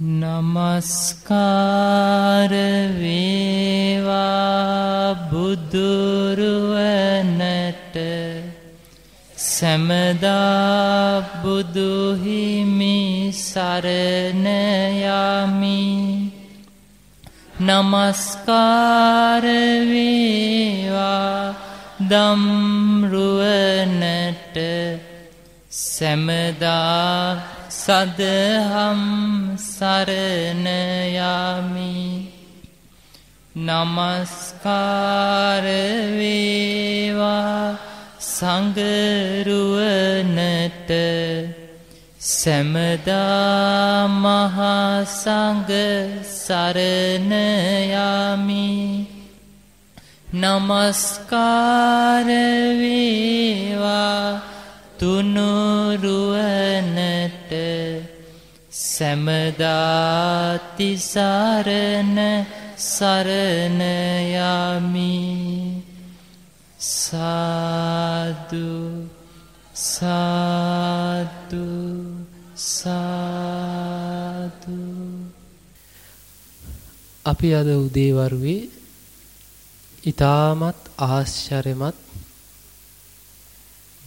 නමස්කාර වේවා බුදුරුවනට. සැමදා බුදුහිමි සරණ යමි. නමස්කාර වේවා දම්රුවනට. සැමදා සදහම් සරණයාමි නමස්කාරවේවා සංගරුවනට. සැමදා මහාසංග සරණයාමි නමස්කාරවේවා තුනුරුවනට සැමදාතිසරණ සරණයමි සාදු සාදු සාදු. අපි අද උදේවරුවේ ඊටමත් ආශ්චර්යමත්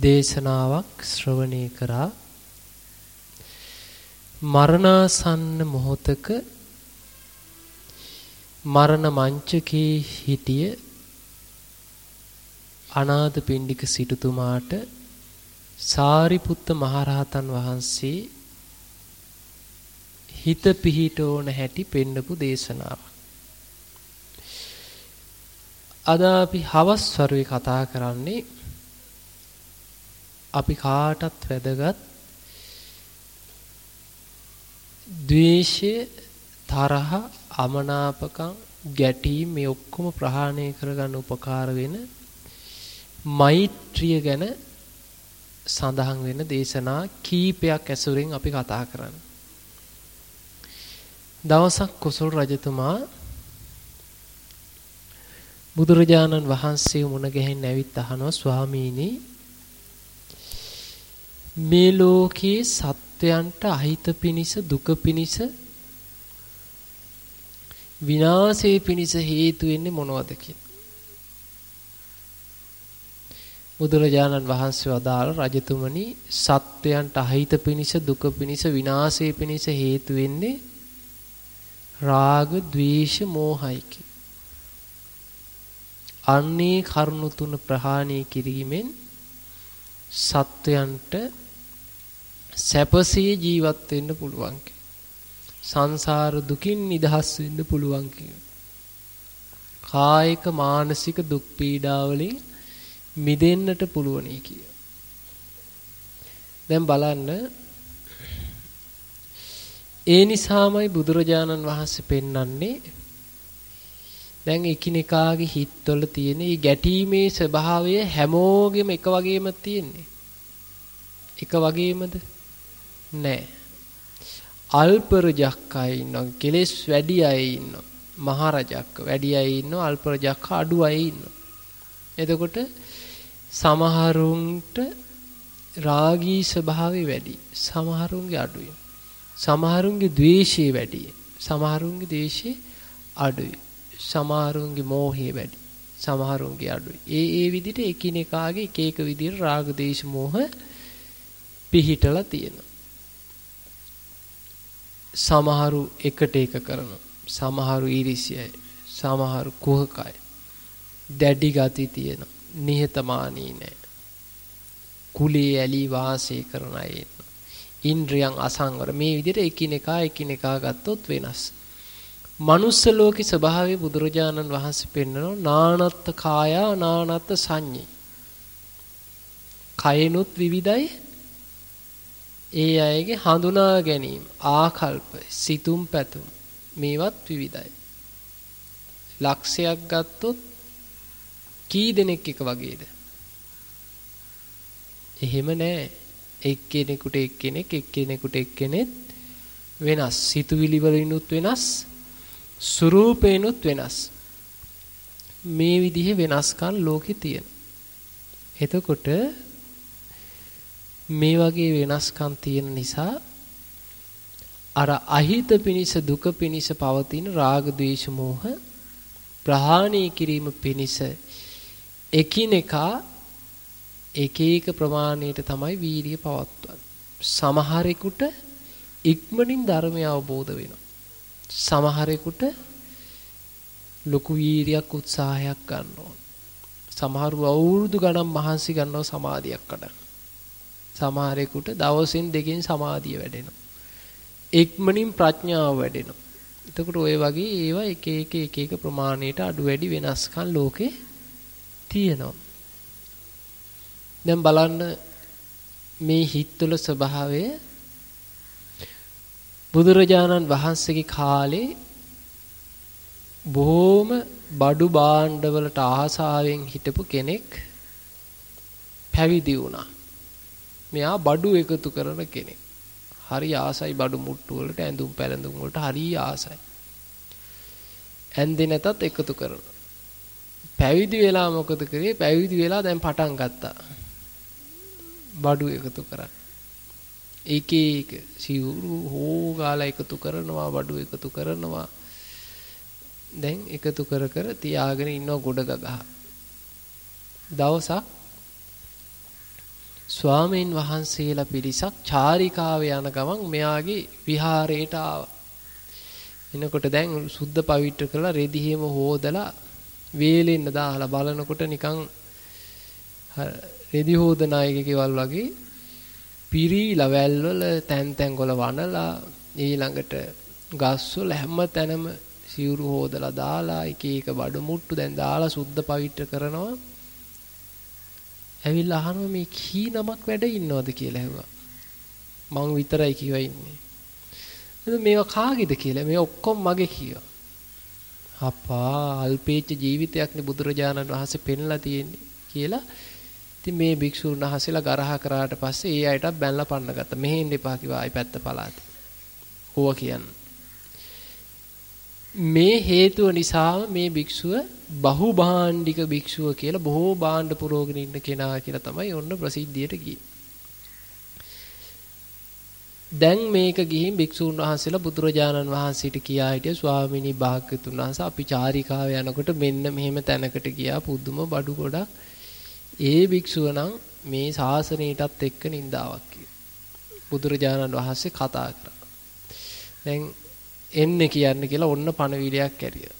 දේශනාවක් ශ්‍රවණය කරා මරණාසන්න මොහොතක මරණ මංචකේ හිටිය අනාථ පිණ්ඩික සිටුතුමාට සාරිපුත්ත මහරහතන් වහන්සේ හිත පිහිට ඕන හැටි පෙන්නපු දේශනාවක්. අද අපි හවස් වරුවේ කතා කරන්නේ අපි කාටත් වැදගත් ද්වේෂය තරහ අමනාපකම් ගැටීම් මේ ඔක්කොම ප්‍රහාණය කරගන්න උපකාර වෙන මෛත්‍රිය ගැන සඳහන් වෙන දේශනා කීපයක් ඇසුරින් අපි කතා කරන්නේ. දවසක් කුසල් රජතුමා බුදුරජාණන් වහන්සේ මුණ ගැහෙන්න ඇවිත් අහනවා ස්වාමීනි මේ ලෝකයේ සත්වයන්ට අහිත පිනිස දුක පිනිස විනාශේ පිනිස හේතු වෙන්නේ මොනවද බුදුරජාණන් වහන්සේ වදාළ රජතුමනි සත්වයන්ට අහිත පිනිස දුක පිනිස විනාශේ පිනිස හේතු වෙන්නේ රාග ద్వේෂ මෝහයි අන්නේ කරුණු තුන ප්‍රහාණය කිරීමෙන් සත්වයන්ට සැපසේ ජීවත් වෙන්න පුළුවන් සංසාර දුකින් නිදහස් වෙන්න පුළුවන් කායික මානසික දුක් පීඩා වලින් මිදෙන්නට පුළුවනි කිය. දැන් බලන්න ඒ නිසාමයි බුදුරජාණන් වහන්සේ පෙන්වන්නේ දැන් එකිනෙකාගේ හිතවල තියෙන මේ ගැටීමේ ස්වභාවය හැමෝගෙම එක වගේම තියෙන්නේ. එක වගේමද? නෑ. අල්පරජක් අය ඉන්නවා. කෙලෙස් වැඩි අය ඉන්නවා. මහරජක්ක වැඩි අය ඉන්නවා. අල්පරජක්ක අඩු අය ඉන්නවා. එතකොට සමහරුන්ට රාගී ස්වභාවය වැඩි. සමහරුන්ගේ අඩුයි. සමහරුන්ගේ ද්වේෂය වැඩි. සමහරුන්ගේ ද්වේෂය අඩුයි. සමහරුන්ගේ මෝහය වැඩි. සමහරුන්ගේ අඩුයි. ඒ ඒ විදිහට එකිනෙකාගේ එක එක විදිහට රාග දේශ මෝහ පිහිටලා තියෙනවා. සමහරු එකට එක කරනවා. සමහරු ඊරිසියයි. සමහරු කුහකයි. දැඩි ගති තියෙනවා. නිහතමානී නැහැ. කුලේ ඇලි වාසය කරන අය ඉන්නවා. ඉන්ද්‍රියන් අසංවර මේ විදිහට එකිනෙකා එකිනෙකා ගත්තොත් වෙනස්. මනුස්ස ලෝකේ ස්වභාවය බුදුරජාණන් වහන්සේ පෙන්වනවා නානත්ත් කායා නානත්ත් සංඤේ. කයනොත් විවිධයි ඒ අයගේ හඳුනා ගැනීම ආකල්ප සිතුම් පැතුම් මේවත් විවිධයි. ලක්ෂයක් ගත්තොත් කී දෙනෙක් එක වගේද? එහෙම නෑ. එක්කෙනෙකුට එක්කෙනෙක් එක්කෙනෙකුට එක්කෙනෙක් වෙනස්. සිතුවිලි වලිනුත් වෙනස්. ස්වරූපේනුත් වෙනස්. මේ විදිහේ වෙනස්කම් ලෝකේ තියෙන. එතකොට මේ වගේ වෙනස්කම් තියෙන නිසා අර අහිත පිනිස දුක පිනිස පවතින රාග ద్వේෂ මෝහ ප්‍රහාණය කිරීම පිනිස එකිනෙකා එක එක ප්‍රමාණයට තමයි වීරිය පවත්වන්නේ. සමහරෙකුට ඉක්මනින් ධර්මය අවබෝධ වෙනවා. සමහරෙකුට ලොකු වීරියක් උත්සාහයක් ගන්න ඕන. සමහරව අවුරුදු ගණන් මහන්සි ගන්නවා සමාධියක් කඩන්න. සමහරෙකුට දවසින් දෙකෙන් සමාධිය වැඩෙනවා. ඉක්මනින් ප්‍රඥාව වැඩෙනවා. එතකොට ওই වගේ ඒවා එක එක එක එක ප්‍රමාණයට අඩු වැඩි වෙනස්කම් ලෝකේ තියෙනවා. දැන් බලන්න මේ හිත්වල ස්වභාවය බුදුරජාණන් වහන්සේගේ කාලේ බොහෝම බඩු භාණ්ඩවලට ආසාවෙන් හිටපු කෙනෙක් පැවිදි වුණා. මෙයා බඩු එකතු කරන කෙනෙක්. හරි ආසයි බඩු මුට්ටු වලට ඇඳුම් පැළඳුම් වලට හරි ආසයි. ඇන්දේ නැතත් එකතු කරනවා. පැවිදි වෙලා මොකද කරේ? පැවිදි වෙලා දැන් පටන් ගත්තා. බඩු එකතු කරන්න. එක එක සිවුරු හොගාලා එකතු කරනවා බඩු එකතු කරනවා. දැන් එකතු කර කර තියාගෙන ඉන්නව ගොඩ ගගහ. දවසක් ස්වාමීන් වහන්සේලා පිරිසක් චාරිකාවේ යන ගමන් මෙයාගේ විහාරයට ආවා. එනකොට දැන් සුද්ධ පවිත්‍ර කරලා රෙදි හිම හොදලා වේලෙන්න දාලා බලනකොට නිකන් රෙදි හොදන අයගේ කෙවල් වගේ පිරීලා වැල්වල තැන් තැන් වල වනලා ඊළඟට ගස්වල හැම තැනම සිවුරු හොදලා දාලා එක එක බඩු මුට්ටු දැන් දාලා සුද්ධ පවිත්‍ර කරනවා ඇවිල්ලා අහනවා මේ කී නමක් වැඩ ඉන්නවද කියලා ඇහුවා. මං විතරයි කියවා ඉන්නේ. එතකොට මේවා කාගේද කියලා මේ ඔක්කොම මගේ කියවා. අප්පා අල්පේච්ච ජීවිතයක්නේ බුදුරජාණන් වහන්සේ පෙන්ලා තියෙන්නේ කියලා. ඉතින් මේ භික්ෂුන් වහන්සේලා ගරහ කරාට පස්සේ ඒ අයටත් බැනලා පන්න ගත්තා. මෙහෙන්න එපා කිව්වා ආයි පැත්ත පළාතේ. ඕවා කියන්නේ. මේ හේතුව නිසාම මේ භික්ෂුව බහුභාණ්ඩික භික්ෂුව කියලා බොහෝ භාණ්ඩ පුරෝගෙන ඉන්න කෙනා කියලා තමයි ඔන්න ප්‍රසිද්ධියට ගියේ. දැන් මේක ගිහින් භික්ෂුන් වහන්සේලා බුදුරජාණන් වහන්සේට කියා හිටිය ස්වාමිනී භාග්‍යතුන් වහන්සේ අපි චාරිකාව යනකොට මෙන්න මෙහෙම තැනකට ගියා පුදුම බඩු ගොඩක්. ඒ භික්ෂුව නම් මේ ශාසනයටත් එක්ක නින්දාවක් බුදුරජාණන් වහන්සේ කතා කරා. දැන් එන්න කියන්න කියලා ඔන්න පණවිඩයක් ඇරියා.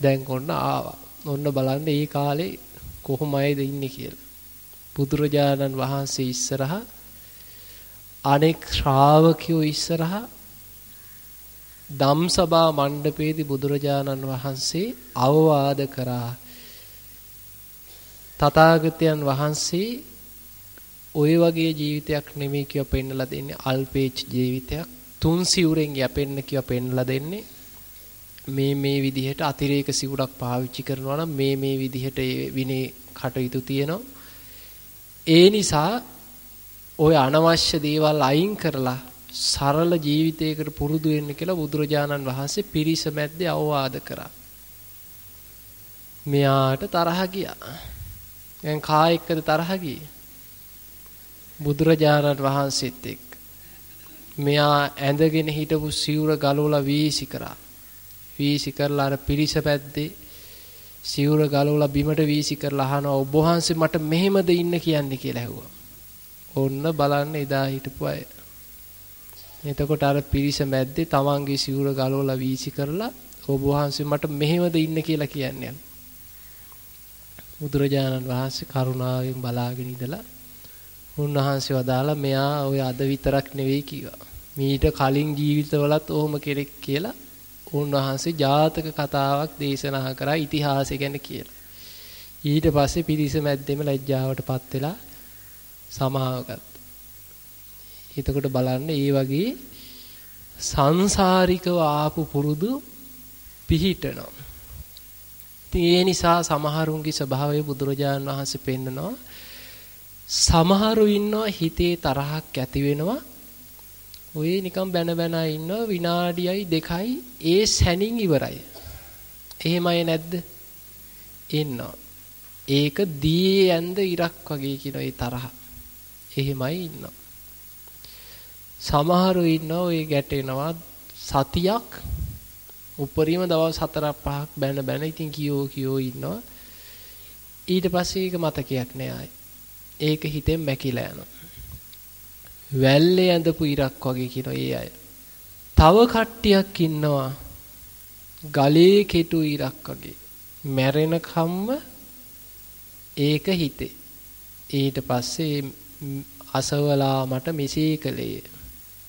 දැන් ඔන්න ආවා. ඔන්න බලන්න මේ කාලේ කොහොමයිද ඉන්නේ කියලා. බුදුරජාණන් වහන්සේ ඉස්සරහා අනෙක් ශ්‍රාවකයෝ ඉස්සරහා ධම්සභා මණ්ඩපයේදී බුදුරජාණන් වහන්සේ අවවාද කරා තථාගතයන් වහන්සේ ওই වගේ ජීවිතයක් නෙමෙයි කියව පෙන්නලා දෙන්නේ අල්පේච් ජීවිතයක් තුන් සිවුරෙන් යැපෙන්න කියව පෙන්නලා දෙන්නේ මේ මේ විදිහට අතිරේක සිවුරක් පාවිච්චි කරනවා නම් මේ මේ විදිහට විනේ කටයුතු තියෙනවා ඒ නිසා ওই අනවශ්‍ය දේවල් අයින් කරලා සරල ජීවිතයකට පුරුදු වෙන්න කියලා බුදුරජාණන් වහන්සේ පිරිස මැද්දේ අවවාද කරා. මෙයාට තරහ ගියා. දැන් කා එක්කද තරහ ගියේ? බුදුරජාණන් වහන්සේත් එක්ක. මෙයා ඇඳගෙන හිටපු සිවුර ගලවලා වීසි කරා. වීසි කරලා අර පිරිස පැද්දේ සිවුර ගලවලා බිමට වීසි කරලා අහනවා ඔබ වහන්සේ මට මෙහෙමද ඉන්න කියන්නේ කියලා ඇහුවා. ඔන්න බලන්න එදා හිටපු අය. එතකොට අර පිරිස මැද්දේ තමන්ගේ සිවුර ගලවලා වීසි කරලා ඔබ වහන්සේ මට මෙහෙමද ඉන්න කියලා කියන්නේ. බුදුරජාණන් වහන්සේ කරුණාවෙන් බලාගෙන ඉඳලා උන්වහන්සේ වදාලා මෙයා ඔය අද විතරක් නෙවෙයි කිව්වා. මීට කලින් ජීවිතවලත් ඔහොම කෙනෙක් කියලා උන්වහන්සේ ජාතක කතාවක් දේශනා කරා ඉතිහාසය ගැන කියලා. ඊට පස්සේ පිරිස මැද්දෙම ලැජ්ජාවටපත් වෙලා සමාව ගත්තා. එතකොට බලන්න ඒ වගේ සංසාරිකව ආපු පුරුදු පිහිටනවා. ඉතින් ඒ නිසා සමහරුන්ගේ ස්වභාවය බුදුරජාණන් වහන්සේ පෙන්නනවා. සමහරු ඉන්නවා හිතේ තරහක් ඇති වෙනවා. ඔය නිකන් බැන බැන ඉන්නවා විනාඩියයි දෙකයි ඒ සැනින් ඉවරයි. එහෙමයි නැද්ද? ඉන්නවා. ඒක දී ඇඳ ඉරක් වගේ කියන ඒ තරහ. එහෙමයි ඉන්නවා. සමහරු ඉන්නවා ඔය ගැටෙනවා සතියක් උපරිම දවස් 4ක් 5ක් බැන බැන ඉතින් කියෝ කියෝ ඉන්නවා ඊට පස්සේ ඒක මතකයක් නෑ ආයි ඒක හිතෙන් මැකිලා යනවා. වැල්ලේ ඇඳපු ඉරක් වගේ කියන ඒ අය. තව කට්ටියක් ඉන්නවා ගලේ කෙටු ඉරක් වගේ. මැරෙනකම්ම ඒක හිතේ. ඊට පස්සේ අසවලා මට මෙසේ කළේය.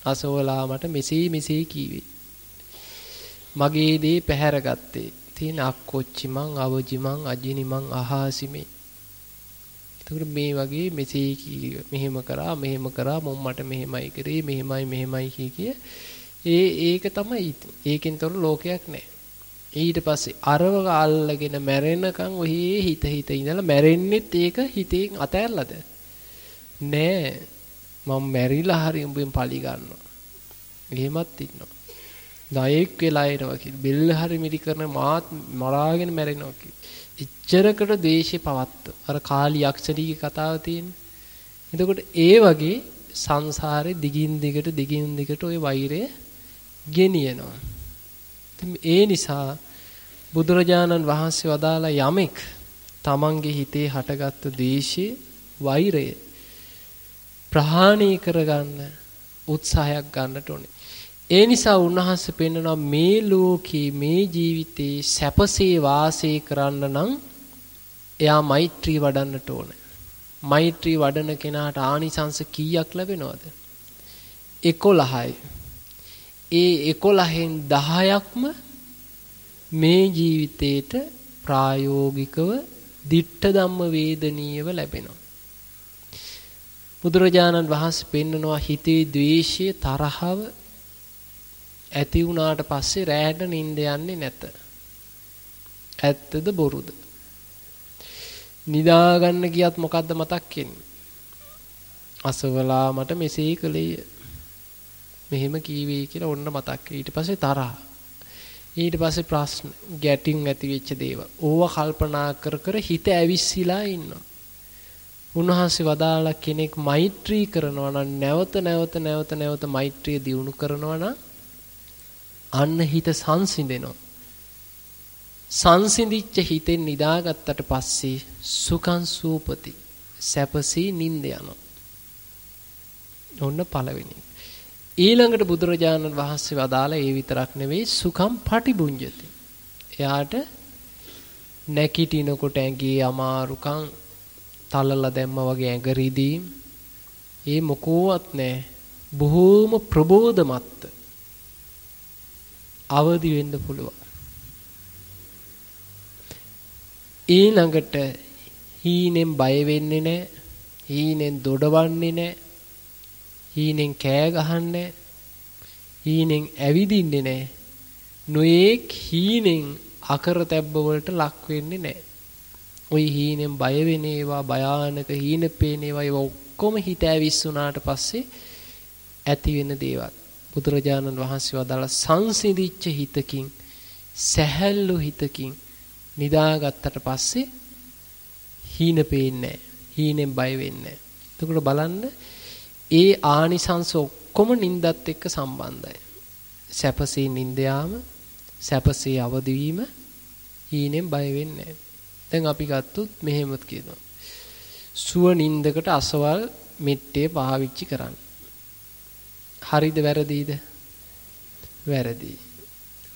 අසවලා මට මෙසේ මෙසේ කීවේ. මගේ දේ පැහැරගත්තේ තියෙන අක්කොච්චි මං අවජි මං අජිනි මං අහාසිමේ එතකොට මේ වගේ මෙසේ මෙහෙම කරා මෙහෙම කරා මොම් මට මෙහෙමයි කරේ මෙහෙමයි මෙහෙමයි කිය කිය. ඒ ඒක තමයි ඒකෙන් තොර ලෝකයක් නැහැ ඊට පස්සේ අරව අල්ලගෙන මැරෙනකන් ඔහේ හිත හිත ඉඳලා මැරෙන්නෙත් ඒක හිතෙන් අතෑරලාද නෑ. මම මැරිලා හරි උඹෙන් පලි ගන්නවා. එහෙමත් ඉන්නවා. ණයෙක් වෙලා එනවා කියලා බෙල්ල හරි මිරි කරන මාත් මරාගෙන මැරෙනවා කියලා එච්චරකට ද්වේෂේ පවත්ත අර කාලි යක්ෂණීගේ කතාව තියෙන්නේ. එතකොට ඒ වගේ සංසාරේ දිගින් දිගට දිගින් දිගට ওই වෛරය ගෙනියනවා. ඒ නිසා බුදුරජාණන් වහන්සේ වදාලා යමෙක් තමන්ගේ හිතේ හටගත්තු ද්වේෂය වෛරය ප්‍රහාණය කරගන්න උත්සාහයක් ගන්නට ඕනේ. ඒ නිසා උන්වහන්සේ පෙන්වනවා මේ ලෝකේ මේ ජීවිතේ සැපසේ වාසය කරන්න නම් එයා මෛත්‍රී වඩන්නට ඕනේ. මෛත්‍රී වඩන කෙනාට ආනිසංස කීයක් ලැබෙනවද? 11යි. ඒ 11න් 10ක්ම මේ ජීවිතේට ප්‍රායෝගිකව ditta ධම්ම වේදනීයව ලැබෙනවා. බුදුරජාණන් වහන්සේ පෙන්නනවා හිතේ ද්වේෂය තරහව ඇති වුණාට පස්සේ රැහැට නිින්ද යන්නේ නැත. ඇත්තද බොරුද? නිදා ගන්න ගියත් මොකද්ද මතක් වෙන්නේ? අසවලා මට මෙසේ කළේය. මෙහෙම කීවේ කියලා ඔන්න මතක් ඊට පස්සේ තරහ. ඊට පස්සේ ප්‍රශ්න ගැටින් ඇති වෙච්ච දේවල්. ඕව කල්පනා කර කර හිත ඇවිස්සීලා ඉන්නවා. උන්වහන්සේ වදාලා කෙනෙක් මෛත්‍රී කරනවා නම් නැවත නැවත නැවත නැවත මෛත්‍රිය දියුණු කරනවා නම් අන්න හිත සංසිඳෙනවා. සංසිඳිච්ච හිතෙන් නිදාගත්තට පස්සේ සුඛං සූපති සැපසී නිින්ද යනවා. ඔන්න පළවෙනි. ඊළඟට බුදුරජාණන් වහන්සේ වදාලා ඒ විතරක් නෙවෙයි සුඛම් පටිබුඤ්ජති. එයාට නැකිටිනකොට ඇඟේ අමාරුකම් තලලා දැම්ම වගේ ඇඟ රිදීම් ඒ මොකෝවත් නැහැ. බොහෝම ප්‍රබෝධමත් අවදි වෙන්න පුළුවන්. ඊළඟට හීනෙන් බය වෙන්නේ නැහැ. හීනෙන් දොඩවන්නේ නැහැ. හීනෙන් කෑ ගහන්නේ හීනෙන් ඇවිදින්නේ නැහැ. නොයේක් හීනෙන් අකරතැබ්බ වලට ලක් වෙන්නේ නැහැ. ওই හීනෙන් බය වෙන ඒවා භයානක හීන පේන ඒවා ඒවා ඔක්කොම හිත ඇවිස්සුනාට පස්සේ ඇති වෙන දේවල්. බුදුරජාණන් වහන්සේ වදාළ සංසිඳිච්ච හිතකින් සැහැල්ලු හිතකින් නිදාගත්තට පස්සේ හීන පේන්නේ හීනෙන් බය වෙන්නේ එතකොට බලන්න ඒ ආනිසංස ඔක්කොම නින්දත් එක්ක සම්බන්ධයි. සැපසේ නින්ද යාම, සැපසේ අවදි වීම හීනෙන් බය වෙන්නේ දැන් අපි ගත්තොත් මෙහෙමත් කියනවා. සුව නින්දකට අසවල් මෙට්ටේ පාවිච්චි කරන්න. හරිද වැරදිද? වැරදි.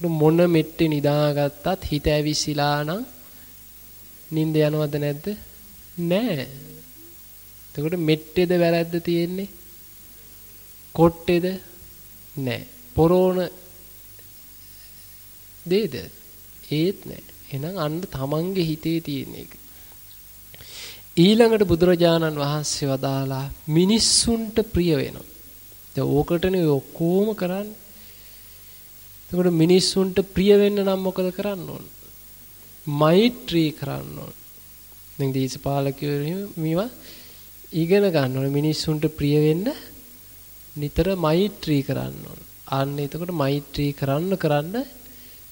මොන මෙට්ටේ නිදාගත්තත් හිත ඇවිසිලා නම් නිින්ද යනවද නැද්ද? නෑ. එතකොට මෙට්ටේද වැරද්ද තියෙන්නේ? කොට්ටේද? නෑ. පොරෝණ දේද? ඒත් නෑ. එහෙනම් අන්න තමන්ගේ හිතේ තියෙන එක. ඊළඟට බුදුරජාණන් වහන්සේ වදාලා මිනිස්සුන්ට ප්‍රිය වෙනවා. දැන් ඕකටනේ ඔක්කොම කරන්නේ. එතකොට මිනිස්සුන්ට ප්‍රිය වෙන්න නම් මොකද කරන්න ඕන? මෛත්‍රී කරන්න ඕන. දැන් දේශපාලකයෝ මේවා ඉගෙන ගන්න ඕනේ මිනිස්සුන්ට ප්‍රිය වෙන්න නිතර මෛත්‍රී කරන්න ඕන. අන්න එතකොට මෛත්‍රී කරන්න කරන්න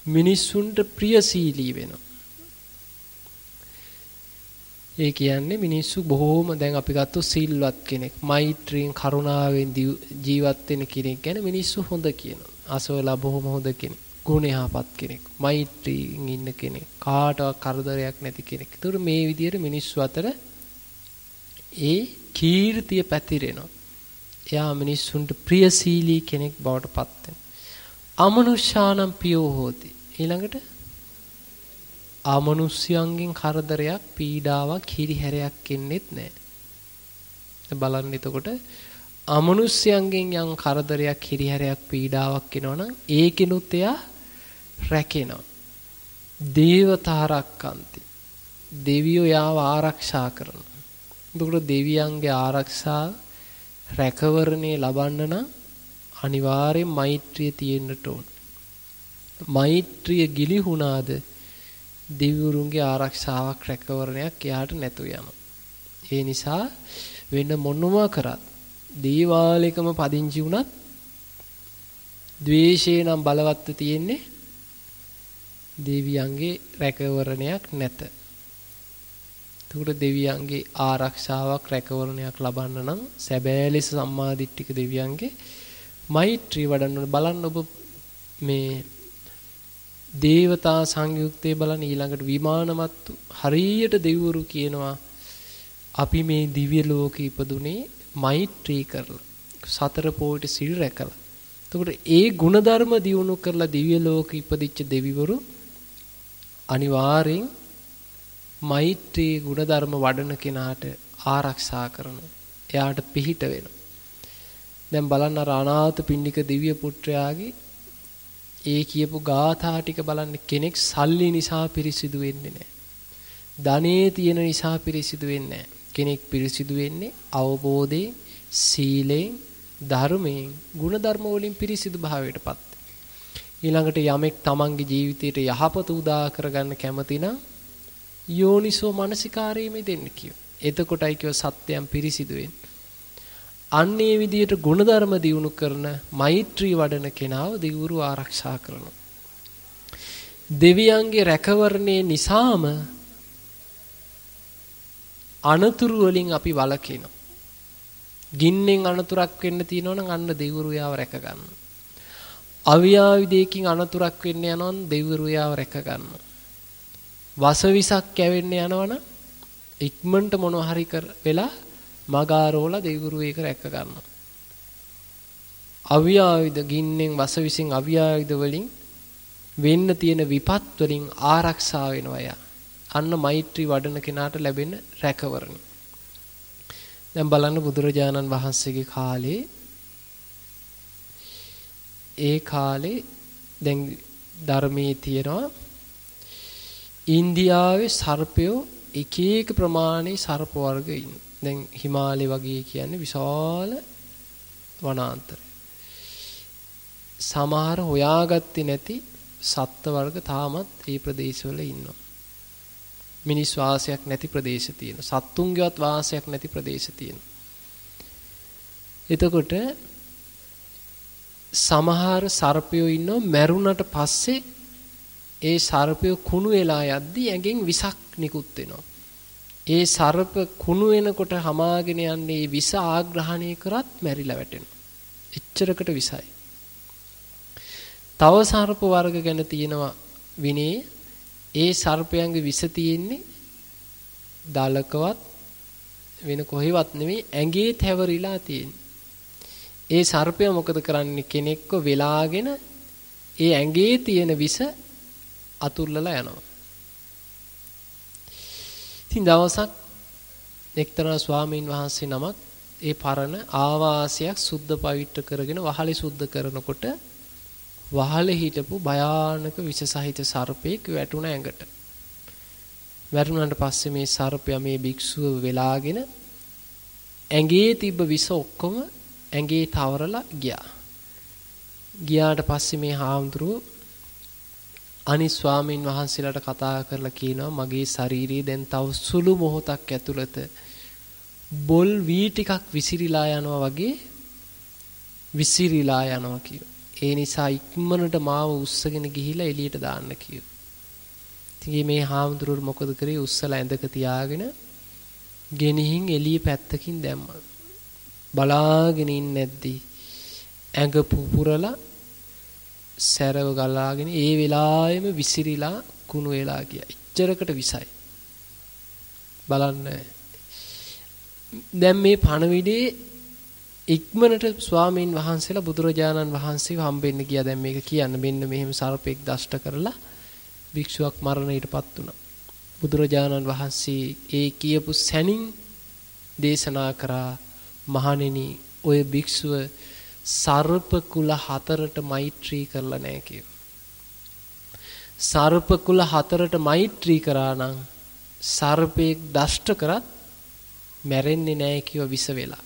මිනිස්සුන්ට ප්‍රියශීලී වෙනවා. ඒ කියන්නේ මිනිස්සු බොහෝම දැන් අපි ගත්තොත් සිල්වත් කෙනෙක්, මෛත්‍රියෙන් කරුණාවෙන් ජීවත් වෙන කෙනෙක් ගැන මිනිස්සු හොඳ කියනවා. අසවලා බොහොම හොඳ කෙනෙක්. ගුණයහපත් කෙනෙක්. මෛත්‍රියෙන් ඉන්න කෙනෙක්. කාටවත් කරදරයක් නැති කෙනෙක්. ඒතර මේ විදිහට මිනිස්සු අතර ඒ කීර්තිය පැතිරෙනවා. එයා මිනිස්සුන්ට ප්‍රියශීලී කෙනෙක් බවට පත් වෙනවා. අමනුෂ්‍යානම් පියෝ හෝති. ඊළඟට අමනුෂ්‍යයන්ගෙන් කරදරයක් පීඩාවක් හිරිහැරයක් එන්නේත් නැහැ. බලන්න එතකොට අමනුෂ්‍යයන්ගෙන් යම් කරදරයක් හිරිහැරයක් පීඩාවක් එනවනම් ඒකිනුත් එයා රැකෙනවා. දේවතාරක්කන්ති. දෙවියෝ යාව ආරක්ෂා කරනවා. එතකොට දෙවියන්ගේ ආරක්ෂාව රැකවරණේ ලබන්න නම් අනිවාර්යෙන් මෛත්‍රිය තියෙන්නට ඕන. මෛත්‍රිය ගිලිහුණාද දෙවිවරුන්ගේ ආරක්ෂාවක් රැකවරණයක් එයාට නැතු යනවා. ඒ නිසා වෙන මොනවා කරත් දේවාලයකම පදිංචි වුණත් ද්වේෂේ නම් බලවත්ව තියෙන්නේ දෙවියන්ගේ රැකවරණයක් නැත. එතකොට දෙවියන්ගේ ආරක්ෂාවක් රැකවරණයක් ලබන්න නම් සැබෑ ලෙස සම්මාදිට්ඨික දෙවියන්ගේ මෛත්‍රී වඩන්න බලන්න ඔබ මේ දේවතා සංයුක්තේ බලන ඊළඟට විමානවත් හරියට දෙවිවරු කියනවා අපි මේ දිව්‍ය ලෝකෙ ඉපදුනේ මෛත්‍රී කරලා සතර පොයට සිල් රැකලා. එතකොට ඒ ಗುಣධර්ම දියුණු කරලා දිව්‍ය ලෝකෙ ඉපදිච්ච දෙවිවරු අනිවාර්යෙන් මෛත්‍රී ගුණධර්ම වඩන කෙනාට ආරක්ෂා කරනවා. එයාට පිහිට වෙනවා. දැන් බලන්න අර අනාථ පින්නික දිව්‍ය පුත්‍රයාගේ ඒ කියපු ගාථා ටික බලන්න කෙනෙක් සල්ලි නිසා පිරිසිදු වෙන්නේ නැහැ. ධනේ තියෙන නිසා පිරිසිදු වෙන්නේ නැහැ. කෙනෙක් පිරිසිදු වෙන්නේ අවබෝධයෙන්, සීලයෙන්, ධර්මයෙන්, ಗುಣධර්ම වලින් පිරිසිදු භාවයටපත්. ඊළඟට යමෙක් තමන්ගේ ජීවිතයට යහපත උදා කරගන්න කැමති නම් යෝනිසෝ මනසිකාරයේ දෙන්න කියෝ. එතකොටයි කියව සත්‍යයන් පිරිසිදු වෙන්නේ. අන්නේ විදියට ගුණධර්ම දියුණු කරන මෛත්‍රී වඩන කෙනාව දෙවිවරු ආරක්ෂා කරනවා. දෙවියන්ගේ රැකවරණේ නිසාම අනතුරු වලින් අපි වළකිනවා. ගින්නෙන් අනතුරක් වෙන්න තියෙනවා නම් අන්න දෙවිවරු යාව රැක ගන්නවා. අවියාවිදයකින් අනතුරක් වෙන්න යනවා නම් දෙවිවරු යාව රැක ගන්නවා. වසවිසක් කැවෙන්න යනවනම් ඉක්මනට මොනවා හරි කර වෙලා මගාරෝලා දෙවිගුරු ඒක රැක ගන්නවා. අවියාවිද ගින්නෙන් වසවිසින් අවියාවිද වලින් වෙන්න තියෙන විපත් වලින් ආරක්ෂා වෙනවා යා. අන්න මෛත්‍රී වඩන කෙනාට ලැබෙන රැකවරණ. දැන් බලන්න බුදුරජාණන් වහන්සේගේ කාලේ ඒ කාලේ දැන් ධර්මයේ තියෙනවා ඉන්දියාවේ සර්පයෝ එක එක ප්‍රමාණයේ සර්ප වර්ග ඉන්නවා. දැන් හිමාලය වගේ කියන්නේ විශාල වනාන්තරය. සමහර හොයාගත්තේ නැති සත්ත්ව වර්ග තාමත් ඒ ප්‍රදේශවල ඉන්නවා. මිනිස් වාසයක් නැති ප්‍රදේශ තියෙනවා. සත්තුන්ගේවත් වාසයක් නැති ප්‍රදේශ තියෙනවා. එතකොට සමහර සර්පයෝ ඉන්නව මැරුණට පස්සේ ඒ සර්පය කුණු වෙලා යද්දී ඇඟෙන් විසක් නිකුත් වෙනවා. ඒ සර්ප කුණු වෙනකොට හමාගෙන යන්නේ විස ආග්‍රහණය කරත් මැරිලා වැටෙනවා. එච්චරකට විසයි. තව සර්ප වර්ග ගැන තියෙනවා විනේ ඒ සර්පයන්ගේ විස තියෙන්නේ දලකවත් වෙන කොහෙවත් නෙමෙයි ඇඟේ තැවරිලා තියෙන්නේ. ඒ සර්පයා මොකද කරන්නේ කෙනෙක්ව වෙලාගෙන ඒ ඇඟේ තියෙන විස අතුල්ලලා යනවා. ඉතින් දවසක් එක්තරා ස්වාමීන් වහන්සේ නමක් ඒ පරණ ආවාසයක් සුද්ධ පවිත්‍ර කරගෙන වහලේ සුද්ධ කරනකොට වහලේ හිටපු භයානක විෂ සහිත සර්පෙක් වැටුණ ඇඟට. වැටුණාට පස්සේ මේ සර්පයා මේ භික්ෂුව වෙලාගෙන ඇඟේ තිබ්බ විෂ ඔක්කොම ඇඟේ තවරලා ගියා. ගියාට පස්සේ මේ හාමුදුරුවෝ අනිත් ස්වාමීන් වහන්සේලාට කතා කරලා කියනවා මගේ ශරීරයේ දැන් තව සුළු මොහොතක් ඇතුළත බොල් වී ටිකක් විසිරීලා යනවා වගේ විසිරීලා යනවා කියනවා. ඒ නිසා ඉක්මනට මාව උස්සගෙන ගිහිලා එළියට දාන්න කියනවා. ඉතින් මේ හාමුදුරුවෝ මොකද කරේ උස්සලා ඇඳක තියාගෙන ගෙනිහින් එළිය පැත්තකින් දැම්මා. බලාගෙන ඉන්නේ නැද්දී ඇඟ පුපුරලා සැරව ගලාගෙන ඒ වෙලාවෙම විසිරිලා කුණු වෙලා ගියා. එච්චරකට විසයි. බලන්න. දැන් මේ පණවිඩේ ඉක්මනට ස්වාමීන් වහන්සේලා බුදුරජාණන් වහන්සේව හම්බෙන්න ගියා. දැන් මේක කියන්න මෙන්න මෙහෙම සර්පෙක් දෂ්ට කරලා භික්ෂුවක් මරණයටපත් වුණා. බුදුරජාණන් වහන්සේ ඒ කියපු සැනින් දේශනා කරා මහණෙනි ඔය භික්ෂුව සර්ප කුල හතරට මෛත්‍රී කරලා නැහැ කියව. සර්ප කුල හතරට මෛත්‍රී කරා නම් සර්පෙක් දෂ්ට කරත් මැරෙන්නේ නැහැ කිව විස වෙලා.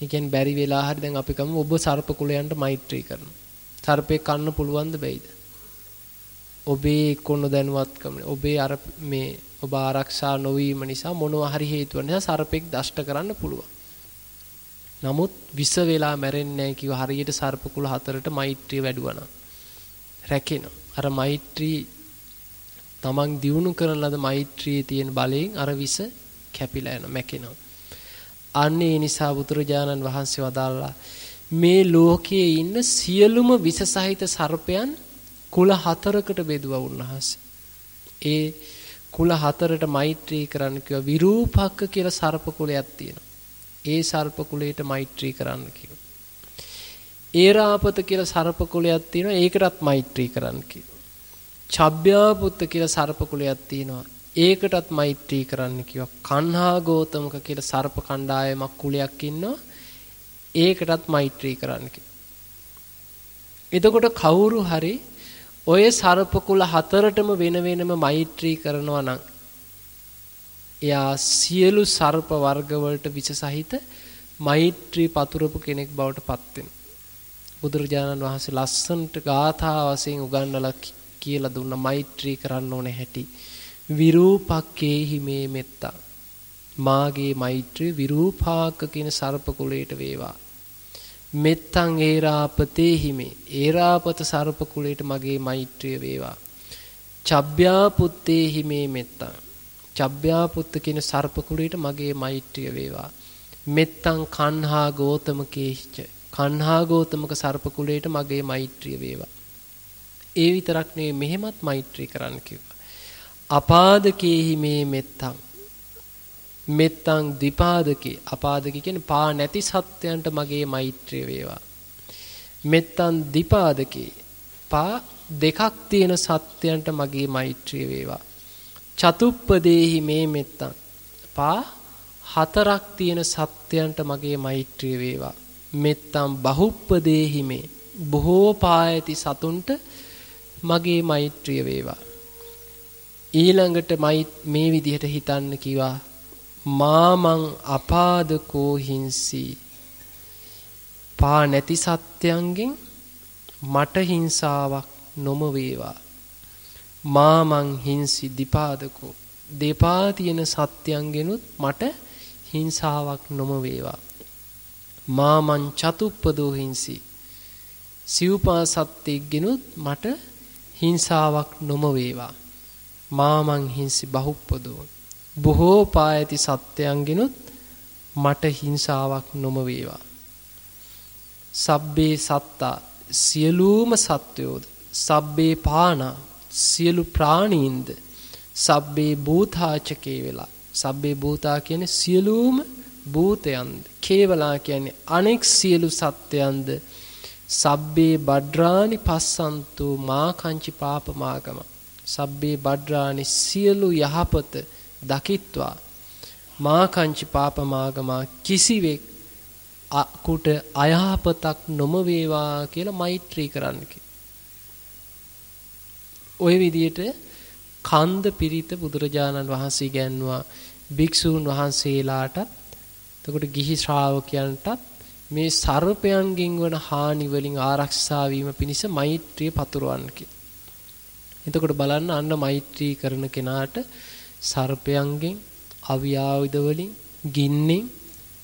ඒ කියන්නේ බැරි වෙලා හරි දැන් අපි කමු ඔබ සර්ප කුලයන්ට මෛත්‍රී කරනවා. සර්පෙක් කන්න පුළුවන්ද බැයිද? ඔබේ කොන දැනුවත්කම ඔබේ අර මේ ඔබ ආරක්ෂා නොවීම නිසා මොනවා හරි හේතුව නිසා සර්පෙක් දෂ්ට කරන්න පුළුවන්. නමුත් විස වෙලා මැරෙන්නේ නැහැ කිව්ව හරියට සර්ප කුල හතරට මෛත්‍රිය වැඩුවා රැකෙනවා. අර මෛත්‍රී තමන් දියුණු කරන ලද මෛත්‍රියේ තියෙන බලයෙන් අර විස කැපිලා යනවා මැකෙනවා. අන්න ඒ නිසා බුදුරජාණන් වහන්සේ වදාළා මේ ලෝකයේ ඉන්න සියලුම විස සහිත සර්පයන් කුල හතරකට බෙදුවා උන්වහන්සේ. ඒ කුල හතරට මෛත්‍රී කරන්න කිව්වා විරූපක්ක කියලා සර්ප කුලයක් තියෙනවා. ඒ සර්ප කුලයට මෛත්‍රී කරන්න කිව්වා. ඒරාපත කියලා සර්ප කුලයක් තියෙනවා ඒකටත් මෛත්‍රී කරන්න කිව්වා. චබ්බ්‍යාපුත්ත කියලා සර්ප කුලයක් තියෙනවා ඒකටත් මෛත්‍රී කරන්න කිව්වා. කන්හා ගෝතමක කියලා සර්ප කණ්ඩායමක් කුලයක් ඉන්නවා ඒකටත් මෛත්‍රී කරන්න කිව්වා. එතකොට කවුරු හරි ඔය සර්ප කුල හතරටම වෙන වෙනම මෛත්‍රී කරනවා නම් එයා සියලු සර්ප වර්ග වලට විස සහිත මෛත්‍රී පතුරපු කෙනෙක් බවට පත් වෙනවා. බුදුරජාණන් වහන්සේ ලස්සනට ගාථා වශයෙන් උගන්වලා කියලා දුන්න මෛත්‍රී කරන්න ඕනේ හැටි. විරූපක්කේහි මේ මෙත්තා. මාගේ මෛත්‍රී විරූපාක කියන සර්ප කුලයට වේවා. මෙත්තං ඒරාපතේ හිමේ ඒරාපත සර්ප කුලයට මගේ මෛත්‍රිය වේවා චබ්බ්‍යා පුත්තේ හිමේ මෙත්තං චබ්බ්‍යා පුත්ත කියන සර්ප කුලයට මගේ මෛත්‍රිය වේවා. මෙත්තං කන්හා ගෝතමකේච්ච කන්හා ගෝතමක සර්ප කුලයට මගේ මෛත්‍රිය වේවා. ඒ විතරක් නෙවෙයි මෙහෙමත් මෛත්‍රී කරන්න කිව්වා. අපාදකේහි මේ මෙත්තං. මෙත්තං දිපාදකේ. අපාදක කියන්නේ පා නැති සත්‍යයන්ට මගේ මෛත්‍රිය වේවා. මෙත්තං දිපාදකේ. පා දෙකක් තියෙන සත්‍යයන්ට මගේ මෛත්‍රිය වේවා. චතුප්පදේහි මේ මෙත්තං පා හතරක් තියෙන සත්‍යයන්ට මගේ මෛත්‍රිය වේවා. මෙත්තම් බහුප්පදේහි මේ බොහෝ පා ඇති සතුන්ට මගේ මෛත්‍රිය වේවා. ඊළඟට මේ විදිහට හිතන්න කිව්වා මාමං අපාදකෝ හිංසි පා නැති සත්‍යයන්ගෙන් මට හිංසාවක් නොම වේවා මාමං හිංසි දිපාදකෝ. දෙපා තියෙන සත්‍යයන්ගෙනුත් මට හිංසාවක් නොම වේවා මාමං චතුප්පදෝ හිංසි. සිව්පා සත්‍යයන්ගෙනුත් මට හිංසාවක් නොම වේවා මාමං හිංසි බහුප්පදෝ. බොහෝ පා ඇති සත්‍යයන්ගෙනුත් මට හිංසාවක් නොම වේවා. සබ්බේ සත්තා සියලුම සත්වයෝද සබ්බේ පානා සියලු ප්‍රාණීන්ද සබ්බේ භූතාචකේ වෙලා. සබ්බේ භූතා කියන්නේ සියලුම භූතයන්ද. කේවලා කියන්නේ අනෙක් සියලු සත්‍යයන්ද සබ්බේ බඩ්රානි පස්සන්තු මා කංචි පාපමාගම සබ්බේ බඩ්රානි සියලු යහපත දකිත්වා. මා කංචි පාපමාගමා කිසිවෙක් අකුට අයහපතක් නොම වේවා කියලා මෛත්‍රී කරන්න ඔය විදියට කන්ද පිරිත බුදුරජාණන් වහන්සේ ගැන්වා භික්ෂූන් වහන්සේලාටත් එතකොට ගිහි ශ්‍රාවකයන්ටත් මේ සර්පයන්ගෙන් වන හානි වලින් ආරක්ෂා වීම පිණිස මෛත්‍රිය පතුරවන්න කියලා. එතකොට බලන්න අන්න මෛත්‍රී කරන කෙනාට සර්පයන්ගෙන් අවියායුධ වලින් ගින්නෙන්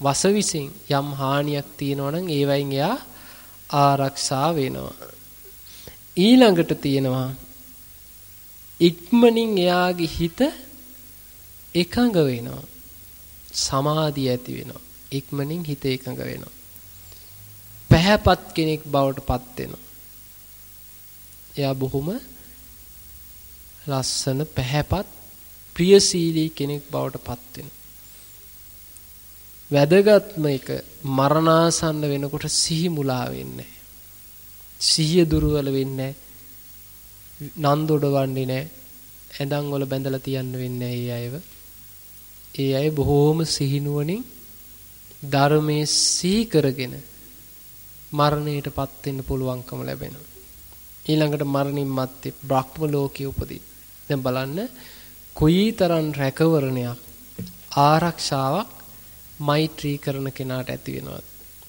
වසවිසෙන් යම් හානියක් තියෙනවා නම් ඒවයින් එයා ආරක්ෂා වෙනවා ඊළඟට තියෙනවා ඉක්මනින් එයාගේ හිත එකඟ වෙනවා සමාධිය ඇති වෙනවා. ඉක්මනින් හිත එකඟ වෙනවා. පැහැපත් කෙනෙක් බවට පත් වෙනවා. එයා බොහොම ලස්සන පැහැපත් ප්‍රියශීලී කෙනෙක් බවට පත් වෙනවා. වැදගත්ම එක මරණාසන්න වෙනකොට සිහි මුලා වෙන්නේ සිහිය දුර්වල වෙන්නේ නන්දොඩවන්නේ නැහැ. ඇඳන් වල බැඳලා තියන්න වෙන්නේ ඒ අයව. ඒ අය බොහෝම සිහිනුවණින් ධර්මයේ සිහි කරගෙන මරණයටපත් වෙන්න පුළුවන්කම ලැබෙනවා. ඊළඟට මරණින් මත්තේ බ්‍රහ්ම ලෝකයේ උපදී. දැන් බලන්න කොයිතරම් රැකවරණයක් ආරක්ෂාවක් මෛත්‍රී කරන කෙනාට ඇති වෙනවද?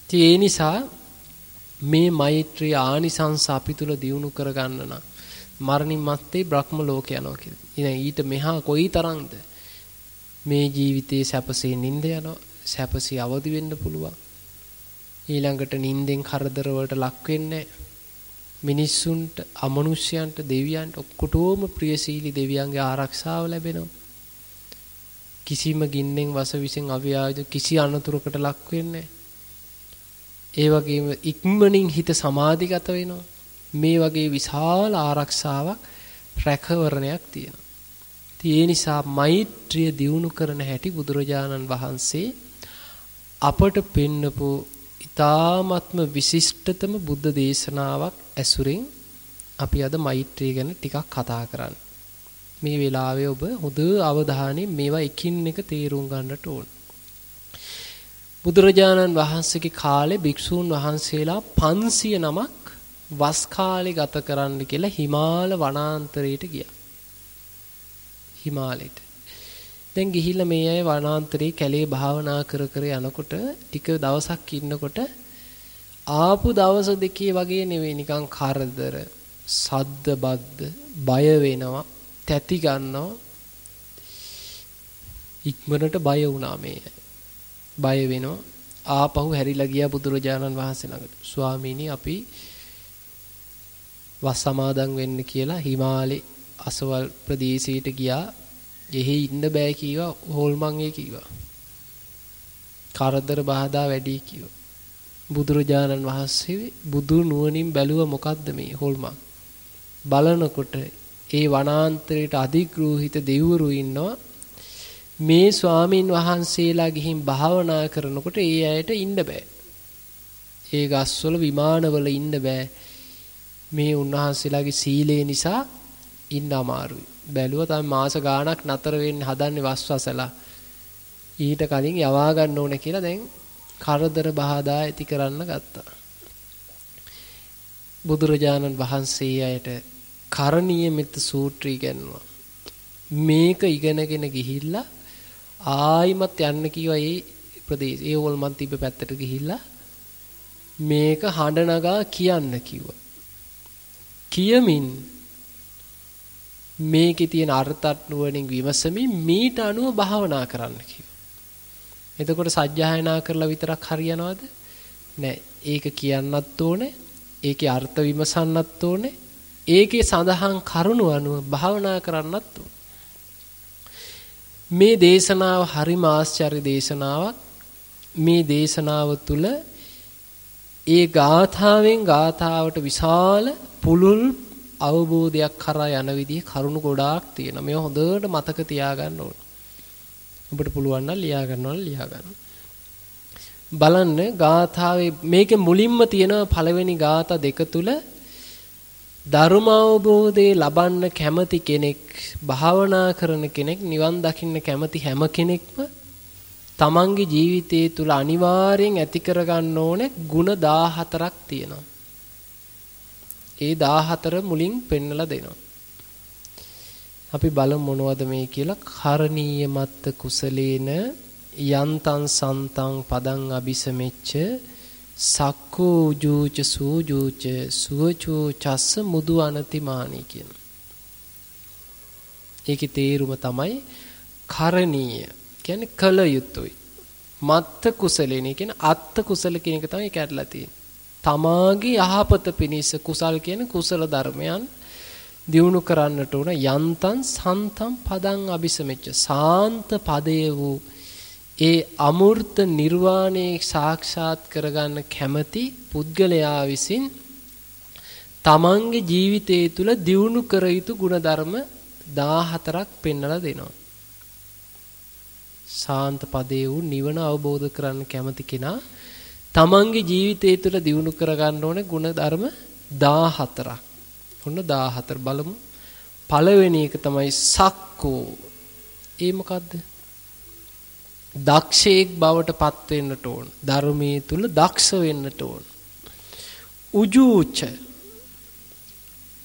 ඒ නිසා මේ මෛත්‍රී ආනිසංස අපි තුල දියුණු කරගන්න නම් මරණින් මත්තේ බ්‍රහ්ම ලෝක යනවා කියලා. ඉතින් ඊට මෙහා කොයිතරම්ද මේ ජීවිතයේ සැපසේ නිින්ද යනවා සැපසේ අවදි වෙන්න පුළුවන්. ඊළඟට නිින්දෙන් කරදර වලට ලක් වෙන්නේ මිනිස්සුන්ට අමනුෂ්‍යයන්ට දෙවියන්ට ඔක්කොටම ප්‍රියශීලී දෙවියන්ගේ ආරක්ෂාව ලැබෙනවා. කිසිම ගින්නෙන් වසවිසෙන් අව්‍යාජ කිසි අනතුරකට ලක් වෙන්නේ ඒ වගේම ඉක්මනින් හිත සමාධිගත වෙනවා. මේ වගේ විශාල ආරක්ෂාවක් රැකවරණයක් තියෙනවා. ඒ නිසා මෛත්‍රිය දියුණු කරන හැටි බුදුරජාණන් වහන්සේ අපට පෙන්නපු ඊ타ත්ම විශිෂ්ටතම බුද්ධ දේශනාවක් ඇසුරින් අපි අද මෛත්‍රිය ගැන ටිකක් කතා කරන්න. මේ වෙලාවේ ඔබ හොඳ අවධානයෙන් මේවා එකින් එක තේරුම් ගන්නට ඕන. බුදුරජාණන් වහන්සේගේ කාලේ භික්ෂූන් වහන්සේලා 500 නමක් වස් කාලේ ගත කරන්න කියලා හිමාල වනාන්තරයට ගියා. හිමාලයට. දැන් ගිහිල්ලා මේ අය වනාන්තරේ කැලේ භාවනා කර කර යනකොට ටික දවසක් ඉන්නකොට ආපු දවස් දෙකේ වගේ නෙවෙයි නිකන් කරදර, සද්ද බද්ද, බය වෙනවා, තැති ගන්නවා. ඉක්මනට බය වුණා මේ. බය වෙනවා. ආපහු හැරිලා ගියා බුදුරජාණන් වහන්සේ ළඟට. ස්වාමීනි අපි වස් සමාදන් වෙන්න කියලා හිමාලේ අසවල් ප්‍රදේශයට ගියා. එහි ඉන්න බෑ කීවා හොල්මන් ඒ කීවා. කරදර බාධා වැඩි කිව්වා. බුදුරජාණන් වහන්සේ බුදු නුවණින් බැලුව මොකද්ද මේ හොල්මන්? බලනකොට ඒ වනාන්තරයට අධිග්‍රෝහිත දෙවිවරු ඉන්නවා. මේ ස්වාමින් වහන්සේලා ගිහින් භාවනා කරනකොට ඒ අයට ඉන්න බෑ. ඒ ගස්වල විමානවල ඉන්න බෑ. මේ උන්වහන්සේලාගේ සීලය නිසා ඉන්න අමාරුයි. බැලුවා තමයි මාස ගාණක් නතර වෙන්න හදන්නේ වස්වසලා. ඊට කලින් යවා ගන්න ඕනේ කියලා දැන් කරදර බාධා ඇති කරන්න ගත්තා. බුදුරජාණන් වහන්සේ අයට කරණීය මෙත් සූත්‍රය ඉගෙනුවා. මේක ඉගෙනගෙන ගිහිල්ලා ආයිමත් යන්න කිව්වා ඒ ප්‍රදේශ ඒ ඕල්මන් තිබ්බ පැත්තට ගිහිල්ලා මේක හඬ නගා කියන්න කිව්වා. කියමින් මේකේ තියෙන අර්ථත් නුවණින් විමසමින් මීට අනුව භාවනා කරන්න කිව්වා. එතකොට සජ්ජායනා කරලා විතරක් හරියනවද? නෑ. ඒක කියන්නත් ඕනේ. ඒකේ අර්ථ විමසන්නත් ඕනේ. ඒකේ සඳහන් කරුණු අනුව භාවනා කරන්නත් ඕනේ. මේ දේශනාව හරිම ආශ්චර්ය දේශනාවක්. මේ දේශනාව තුළ ඒ ගාථාවෙන් ගාථාවට විශාල පුළුල් අවබෝධයක් කරා යන විදිහේ කරුණු ගොඩාක් තියෙනවා. මේව හොඳට මතක තියාගන්න ඕන. ඔබට පුළුවන් නම් ලියා ගන්නවා ලියා ගන්න. බලන්න ගාථාවේ මේකේ මුලින්ම තියෙන පළවෙනි ගාථා දෙක තුල ධර්ම අවබෝධේ ලබන්න කැමති කෙනෙක් භාවනා කරන කෙනෙක් නිවන් දකින්න කැමති හැම කෙනෙක්ම තමන්ගේ ජීවිතයේ තුල අනිවාර්යෙන් ඇති කරගන්න ඕනේ ಗುಣ 14ක් තියෙනවා. ඒ 14 මුලින් පෙන්නලා දෙනවා. අපි බලමු මොනවද මේ කියලා කරණීය මත්ත කුසලේන යන්තං සන්තං පදං අபிසමෙච්ච සක්කෝ ජූච සූජූච සුවචෝ චස්ස මුදු අනතිමානී කියන. ඒකේ තේරුම තමයි කරණීය කියන්නේ කල යුතුයි. මත්ත කුසලේන කියන්නේ අත්ත කුසල කියන එක තමයි කැඩලා තියෙන්නේ. තමාගේ යහපත පිණිස කුසල් කියන කුසල ධර්මයන් දියුණු කරන්නට උන යන්තං සන්තම් පදං අபிසමෙච්ච සාන්ත පදයේ වූ ඒ අමූර්ත නිර්වාණය සාක්ෂාත් කරගන්න කැමති පුද්ගලයා විසින් තමන්ගේ ජීවිතය තුළ දියුණු කර යුතු ගුණධර්ම 14ක් පෙන්වලා දෙනවා. ශාන්ත පදේ වූ නිවන අවබෝධ කරන්න කැමති කෙනා තමන්ගේ ජීවිතය තුළ දියුණු කරගන්න ඕනේ ගුණධර්ම 14ක්. ඔන්න 14 බලමු. පළවෙනි එක තමයි සක්කෝ. ඒ මොකද්ද? දක්ෂයෙක් බවට පත් වෙන්නට ඕන. ධර්මයේ තුල දක්ෂ වෙන්නට ඕන. උජූච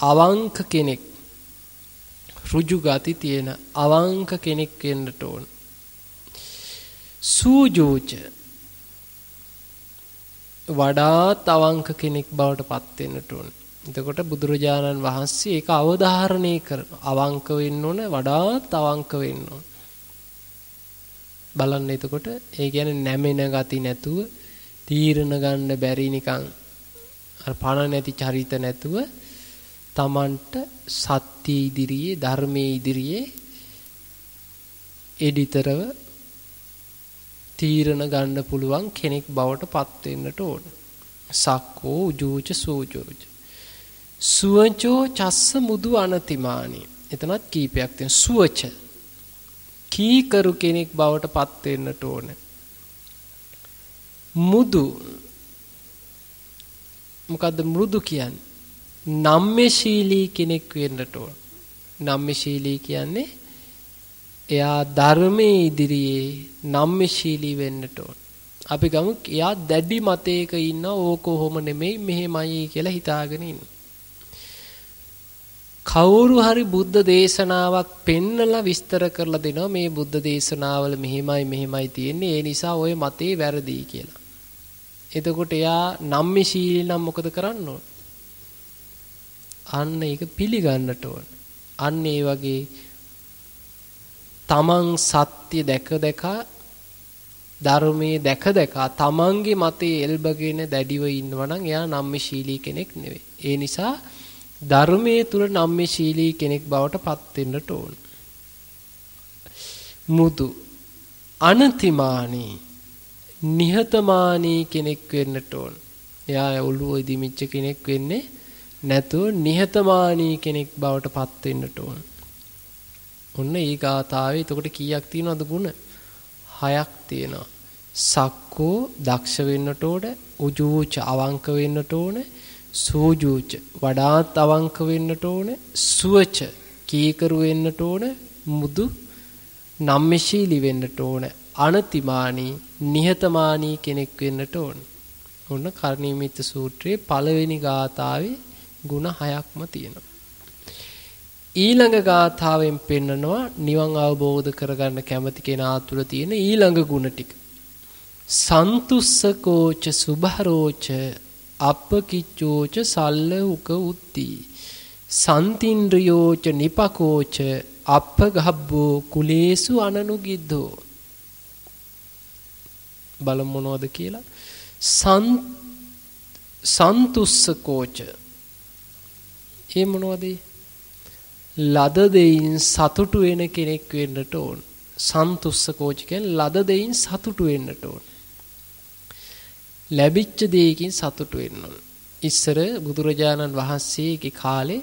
අවංක කෙනෙක් ඍජු ගති තියෙන අවංක කෙනෙක් වෙන්නට ඕන. සූජෝච වඩාත් අවංක කෙනෙක් බවට පත් වෙන්නට ඕන. එතකොට බුදුරජාණන් වහන්සේ ඒක අවධාරණය කරන අවංක වෙන්න ඕන වඩාත් අවංක වෙන්න ඕන. බලන්න එතකොට ඒ කියන්නේ නැමෙන ගති නැතුව තීරණ ගන්න බැරි නිකන් අර පණ නැති චරිත නැතුව තමන්ට සත්‍ය ඉදිරියේ ධර්මයේ ඉදිරියේ එඩිතරව තීරණ ගන්න පුළුවන් කෙනෙක් බවට පත් වෙන්නට ඕන. සක්කෝ උජූච සූජෝච. සුවචෝ චස්ස මුදු අනතිමානි. එතනත් කීපයක් තියෙන සුවච. කීකරු කෙනෙක් බවට පත් වෙන්නට ඕන. මුදු මොකද්ද මෘදු කියන්නේ? නම්මශීලී කෙනෙක් වෙන්නට ඕන. නම්මශීලී කියන්නේ එයා ධර්මයේ ඉදිරියේ නම්මශීලී වෙන්නට ඕන. අපි ගමු එයා දැඩි මතයක ඉන්න ඕක කොහොම නෙමෙයි මෙහෙමයි කියලා හිතාගෙන ඉන්න. කවුරු හරි බුද්ධ දේශනාවක් පෙන්නලා විස්තර කරලා දෙනවා මේ බුද්ධ දේශනාවල මෙහෙමයි මෙහෙමයි තියෙන්නේ ඒ නිසා ওই මතේ වැරදි කියලා. එතකොට එයා නම්මශීලී නම් මොකද කරන්න ඕන? අන්න ඒක පිළිගන්නට ඕන. අන්න ඒ වගේ තමන් සත්‍ය දැක දැක ධර්මයේ දැක දැක තමන්ගේ මතේ එල්බගෙන දැඩිව ඉන්නවා නම් එයා නම්මශීලී කෙනෙක් නෙවෙයි. ඒ නිසා ධර්මයේ තුල නම්මශීලී කෙනෙක් බවට පත් වෙන්නට ඕන. මුදු අනතිමානී නිහතමානී කෙනෙක් වෙන්නට ඕන. එයා ඔළුව ඉදිමිච්ච කෙනෙක් වෙන්නේ නැතුව නිහතමානී කෙනෙක් බවට පත් වෙන්නට ඕන. ඔන්න ඒ ගාථාවේ එතකොට කීයක් තියෙනවද ಗುಣ? හයක් තියෙනවා. සක්කෝ දක්ෂ වෙන්නට ඕන, උජූච අවංක වෙන්නට ඕන, සූජූච වඩාත් අවංක වෙන්නට ඕන, සුවච කීකරු වෙන්නට ඕන, මුදු නම්මශීලී වෙන්නට ඕන, අනතිමානී නිහතමානී කෙනෙක් වෙන්නට ඕන. ඔන්න කර්ණීමිත සූත්‍රයේ පළවෙනි ගාථාවේ ಗುಣ හයක්ම තියෙනවා. ඊළඟ ගාථාවෙන් පෙන්නනවා නිවන් අවබෝධ කරගන්න කැමති කෙනා තුළ තියෙන ඊළඟ ಗುಣ ටික. සන්තුස්සකෝච සුභරෝච අපකිච්චෝච සල්ල උක උත්ති. සන්තින්ද්‍රියෝච නිපකෝච අපගහබ්බෝ කුලේසු අනනුගිද්දෝ. බලමු මොනවද කියලා. සන්තුස්සකෝච ඒ මොනවද? ලද දෙයින් සතුටු වෙන කෙනෙක් වෙන්නට ඕන. සන්තුස්ස කෝච කියන්නේ ලද දෙයින් සතුටු වෙන්නට ඕන. ලැබිච්ච දෙයකින් සතුටු වෙන්න ඕන. ඉස්සර බුදුරජාණන් වහන්සේගේ කාලේ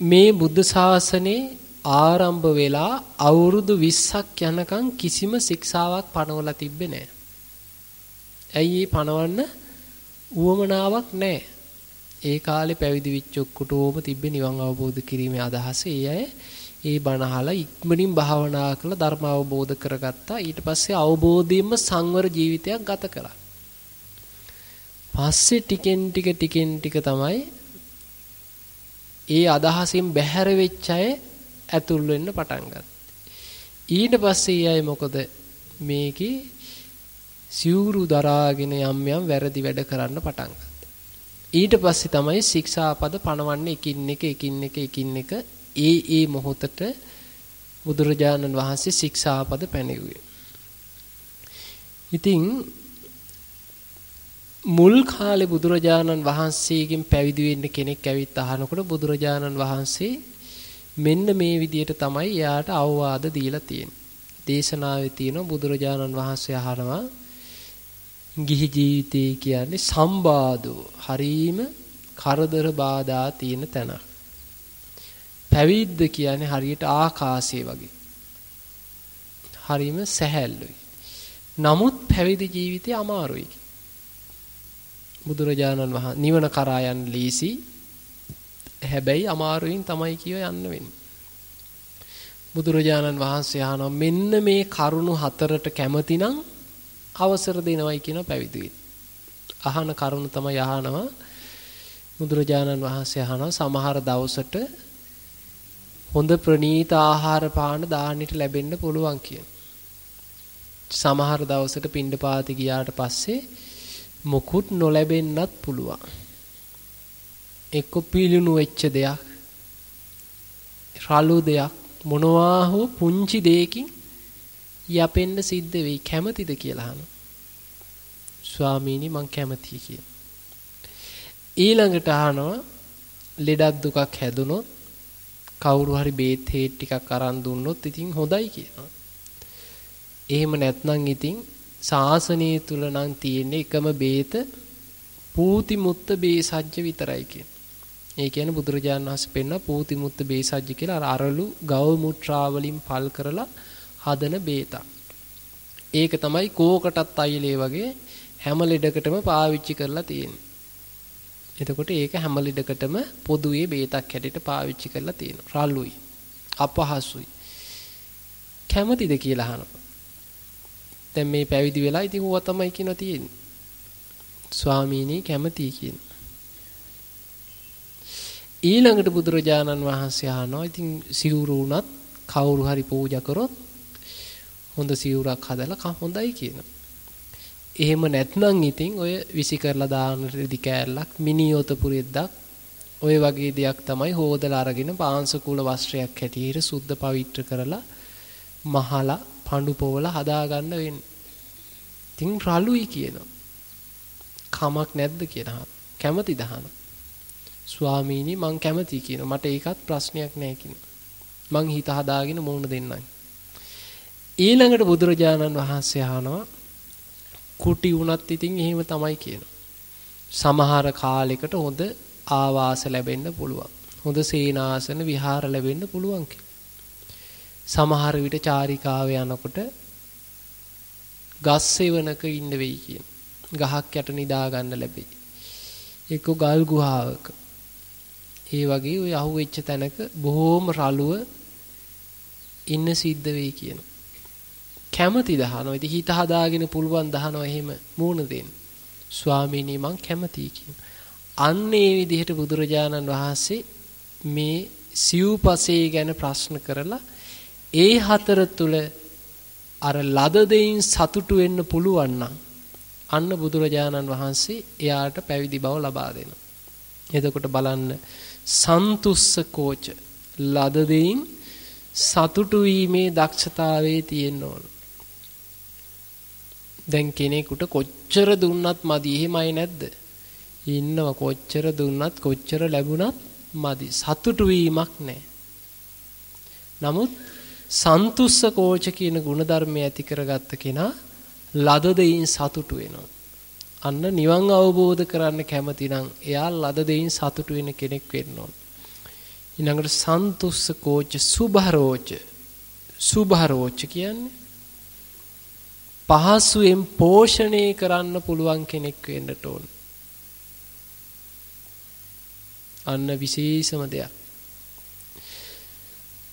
මේ බුද්ධ ශාසනේ ආරම්භ වෙලා අවුරුදු 20ක් යනකම් කිසිම ශික්ෂාවක් පනවලා තිබ්බේ නැහැ. ඇයි ඒ පනවන්න උවමනාවක් නැහැ. ඒ කාලේ පැවිදි වෙච්ච ඔක්කොටම තිබ්බේ නිවන් අවබෝධ කිරීමේ අදහස. ඒ අය ඒ බණ අහලා ඉක්මනින් භාවනා කරලා ධර්ම අවබෝධ කරගත්තා. ඊට පස්සේ අවබෝධයෙන්ම සංවර ජීවිතයක් ගත කළා. පස්සේ ටිකෙන් ටික ටිකෙන් ටික තමයි ඒ අදහසින් බැහැර වෙච්ච අය ඇතුල් වෙන්න පටන් ගත්තේ. ඊට පස්සේ අය මොකද මේකේ සිවුරු දරාගෙන යම් යම් වැරදි වැඩ කරන්න පටන් ඊට පස්සේ තමයි ශික්ෂාපද පනවන්නේ එකින් එක එකින් එක එකින් එක ඒ ඒ මොහොතට බුදුරජාණන් වහන්සේ ශික්ෂාපද පැනෙව්වේ. ඉතින් මුල් කාලේ බුදුරජාණන් වහන්සේගෙන් පැවිදි වෙන්න කෙනෙක් ඇවිත් අහනකොට බුදුරජාණන් වහන්සේ මෙන්න මේ විදියට තමයි එයාට අවවාද දීලා තියෙන්නේ. දේශනාවේ තියෙන බුදුරජාණන් වහන්සේ අහනවා ගිහි ජීවිතය කියන්නේ සම්බාධෝ හරීම කරදර බාධා තියෙන තැනක්. පැවිද්ද කියන්නේ හරියට ආකාශය වගේ. හරීම සැහැල්ලුයි. නමුත් පැවිදි ජීවිතය අමාරුයි. බුදුරජාණන් වහන්සේ නිවන කරා යන්න ලීසි. හැබැයි අමාරුවෙන් තමයි කියව යන්න වෙන්නේ. බුදුරජාණන් වහන්සේ අහනවා මෙන්න මේ කරුණු හතරට කැමතිනම් අවසර දෙනවයි කියන පැවිදි අහන කරුණු තමයි අහනවා බුදුරජාණන් වහන්සේ අහනවා සමහර දවසට හොඳ ප්‍රණීත ආහාර පාන දාන්නට ලැබෙන්න පුළුවන් කියන. සමහර දවසට පිණ්ඩපාති ගියාට පස්සේ මොකුත් නොලැබෙන්නත් පුළුවන්. එක්ක පිළිණු වෙච්ච දෙයක් රළු දෙයක් මොනවා හෝ පුංචි දෙයකින් යපෙන්න සිද්ධ වෙයි කැමතිද කියලා අහනවා. ස්වාමීනි මං කැමතියි කියලා. ඊළඟට අහනවා ලෙඩක් දුකක් හැදුනොත් කවුරු හරි බේත් හේත් ටිකක් අරන් දුන්නොත් ඉතින් හොඳයි කියනවා. එහෙම නැත්නම් ඉතින් ශාසනය තුල නම් තියෙන්නේ එකම බේත පූති මුත්ත බේසජ්ජ විතරයි කියන. ඒ කියන්නේ බුදුරජාණන් වහන්සේ පෙන්න පූති මුත්ත බේසජ්ජ කියලා අර අරලු ගව මුත්‍රා වලින් පල් කරලා හදන බේතක්. ඒක තමයි කෝකටත් අයිලේ වගේ හැම ලෙඩකටම පාවිච්චි කරලා තියෙන්නේ. එතකොට ඒක හැම ලෙඩකටම පොදුවේ බේතක් හැටියට පාවිච්චි කරලා තියෙනවා. රළුයි. අපහසුයි. කැමතිද කියලා අහනවා. දැන් මේ පැවිදි වෙලා ඉතින් ඌව තමයි කියන තියෙන්නේ. ස්වාමීනි කැමතියි කියන. ඊළඟට බුදුරජාණන් වහන්සේ අහනවා ඉතින් සිවුරු උනත් කවුරු හරි පූජා කරොත් හොඳ සිවුරක් හදලා හොඳයි කියනවා. එහෙම නැත්නම් ඉතින් ඔය විසි කරලා දාන රෙදි කෑල්ලක් මිනිඔත පුරෙද්දක් ඔය වගේ දෙයක් තමයි හොදලා අරගෙන පාංශකූල වස්ත්‍රයක් හැටියට සුද්ධ පවිත්‍ර කරලා මහලා පඳු පොවල හදාගන්න වෙන්නේ. ඉතින් රළුයි කියනවා. කමක් නැද්ද කියනවා. කැමති දහන. ස්වාමීනි මං කැමති කියනවා. මට ඒකත් ප්‍රශ්නයක් නෑ කියනවා. මං හිත හදාගෙන මුණ දෙන්නම්. ඊළඟට බුදුරජාණන් වහන්සේ අහනවා කුටි වුණත් ඉතින් එහෙම තමයි කියනවා. සමහර කාලයකට හොඳ ආවාස ලැබෙන්න පුළුවන්. හොඳ සේනාසන විහාර ලැබෙන්න පුළුවන් සමහර විට චාරිකාව යනකොට ගස් සෙවණක ඉන්න වෙයි කියන. ගහක් යට නිදා ගන්න ලැබෙයි. එක්ක ගල් ගුහාවක. ඒ වගේ ওই අහුවෙච්ච තැනක බොහොම රළුව ඉන්න සිද්ධ වෙයි කියනවා. කැමති දහනවා. ඉතින් හිත හදාගෙන පුළුවන් දහනවා එහෙම මූණ දෙන්න. ස්වාමීනි මං කැමතියි කියන. අන්න ඒ විදිහට බුදුරජාණන් වහන්සේ මේ සිව්පසේ ගැන ප්‍රශ්න කරලා ඒ හතර තුල අර ලද දෙයින් සතුටු වෙන්න පුළුවන් නම් අන්න බුදුරජාණන් වහන්සේ එයාට පැවිදි බව ලබා දෙනවා. එතකොට බලන්න සන්තුස්ස කෝච ලද දෙයින් සතුටු වීමේ දක්ෂතාවයේ තියෙන්න ඕන. දැන් කෙනෙකුට කොච්චර දුන්නත් මදි එහෙමයි නැද්ද? ඉන්නව කොච්චර දුන්නත් කොච්චර ලැබුණත් මදි. සතුටු වීමක් නැහැ. නමුත් සන්තුස්ස කෝච කියන ಗುಣධර්මය ඇති කරගත්ත කෙනා ලද දෙයින් සතුටු වෙනවා. අන්න නිවන් අවබෝධ කරන්න කැමති නම් එයා ලද දෙයින් සතුටු වෙන කෙනෙක් වෙන්න ඕන. ඊළඟට සන්තුස්ස කෝච සුභරෝච සුභරෝච කියන්නේ පහසුවෙන් පෝෂණය කරන්න පුළුවන් කෙනෙක් වෙන්නට ඕන. අන්න විශේෂම දෙයක්.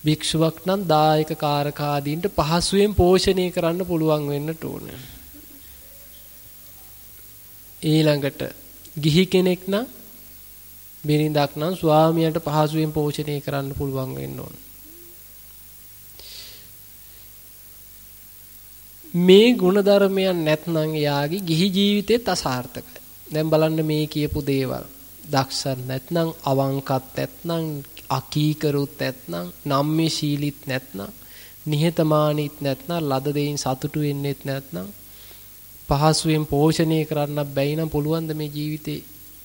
භික්ෂුවක් නම් දායක කාරකාදීන්ට පහසුවෙන් පෝෂණය කරන්න පුළුවන් වෙන්නට ඕන. ඊළඟට ගිහි කෙනෙක් නම් බිරිඳක් නම් ස්වාමියාට පහසුවෙන් පෝෂණය කරන්න පුළුවන් වෙන්න ඕන. මේ ಗುಣධර්මයන් නැත්නම් එයාගේ ගිහි ජීවිතේත් අසාර්ථකයි. දැන් බලන්න මේ කියපු දේවල්. දක්ෂ නැත්නම් අවංකත් නැත්නම් අකීකරුත් නැත්නම් නම්මේශීලීත් නැත්නම් නිහතමානීත් නැත්නම් ලද දෙයින් සතුටු වෙන්නෙත් නැත්නම් පහසුවෙන් පෝෂණය කරන්න බැයි නම් පුළුවන් ද මේ ජීවිතේ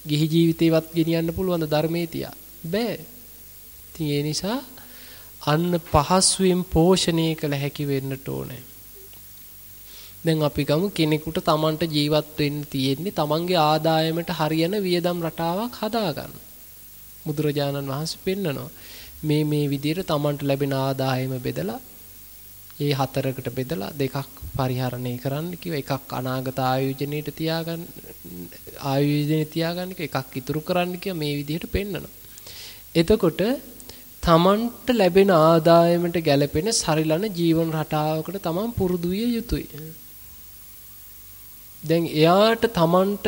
ගිහි ජීවිතේවත් ගෙනියන්න පුළුවන් ද ධර්මයේ තියා බෑ ඉතින් ඒ නිසා අන්න පහසුවෙන් පෝෂණය කළ හැකි වෙන්නට ඕනේ. දැන් අපි ගමු කෙනෙකුට Tamanට ජීවත් වෙන්න තියෙන්නේ Tamanගේ ආදායමට හරියන වියදම් රටාවක් හදාගන්න. බුදුරජාණන් වහන්සේ පෙන්නනවා. මේ මේ විදිහට Tamanට ලැබෙන ආදායම බෙදලා ඒ හතරකට බෙදලා දෙකක් පරිහරණය කරන්න කිව්ව එකක් අනාගත ආයෝජනයේට තියාගන්න ආයෝජනයේ තියාගන්න එකක් ඉතුරු කරන්න කිය මේ විදිහට පෙන්නනවා. එතකොට තමන්ට ලැබෙන ආදායමට ගැලපෙන සරිලන ජීවන රටාවකට තමන් පුරුදු විය යුතුයි. දැන් එයාට තමන්ට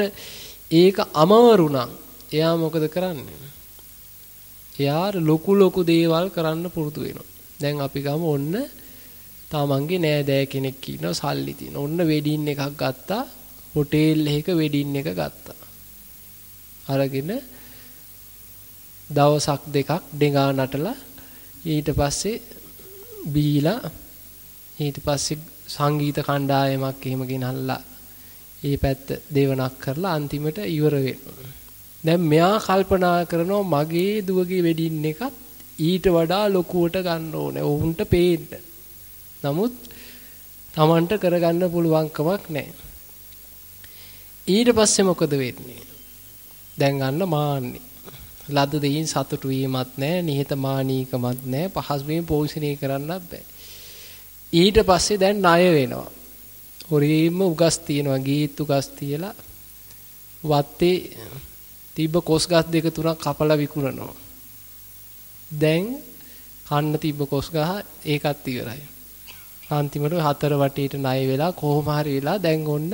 ඒක අමවරුණා. එයා මොකද කරන්නේ? එයා ලොකු ලොකු දේවල් කරන්න පුරුදු වෙනවා. දැන් අපි ගමු ඔන්න තමන්ගේ නෑදෑ කෙනෙක් ඉන්නවා සල්ලි තියෙන. ඔන්න වෙඩින් එකක් ගත්තා. හොටෙල් එකක වෙඩින් එක ගත්තා. අරගෙන දවසක් දෙකක් ඩෙඟා නටලා ඊට පස්සේ බීලා ඊට පස්සේ සංගීත කණ්ඩායමක් එහෙම ගෙනල්ලා ඒ පැත්ත දේවනක් කරලා අන්තිමට ඉවර වෙනවා. දැන් මෙයා කල්පනා කරනවා මගේ දුවගේ වෙඩින් එකත් ඊට වඩා ලොකුවට ගන්න ඕනේ. ඔවුන්ට පේන්න. නමුත් Tamanට කරගන්න පුළුවන් කමක් නැහැ. ඊට පස්සේ මොකද වෙන්නේ? දැන් ගන්න මාන්නේ. ලද්ද දෙයින් සතුටු වීමත් නැහැ, නිහතමානීකමත් නැහැ, පහසුවෙන් පෝෂණය කරන්නත් බෑ. ඊට පස්සේ දැන් ණය වෙනවා. හොරීම උගස් තියනවා, ගීත් උගස් තියලා වත්තේ තිබ්බ කොස් ගස් දෙක තුනක් කපලා විකුණනවා. දැන් කන්න තිබ්බ කොස් ගහ ඒකත් ඉවරයි. අන්තිමට හතර වටේට ණය වෙලා කොහොම හරි වෙලා දැන් ඔන්න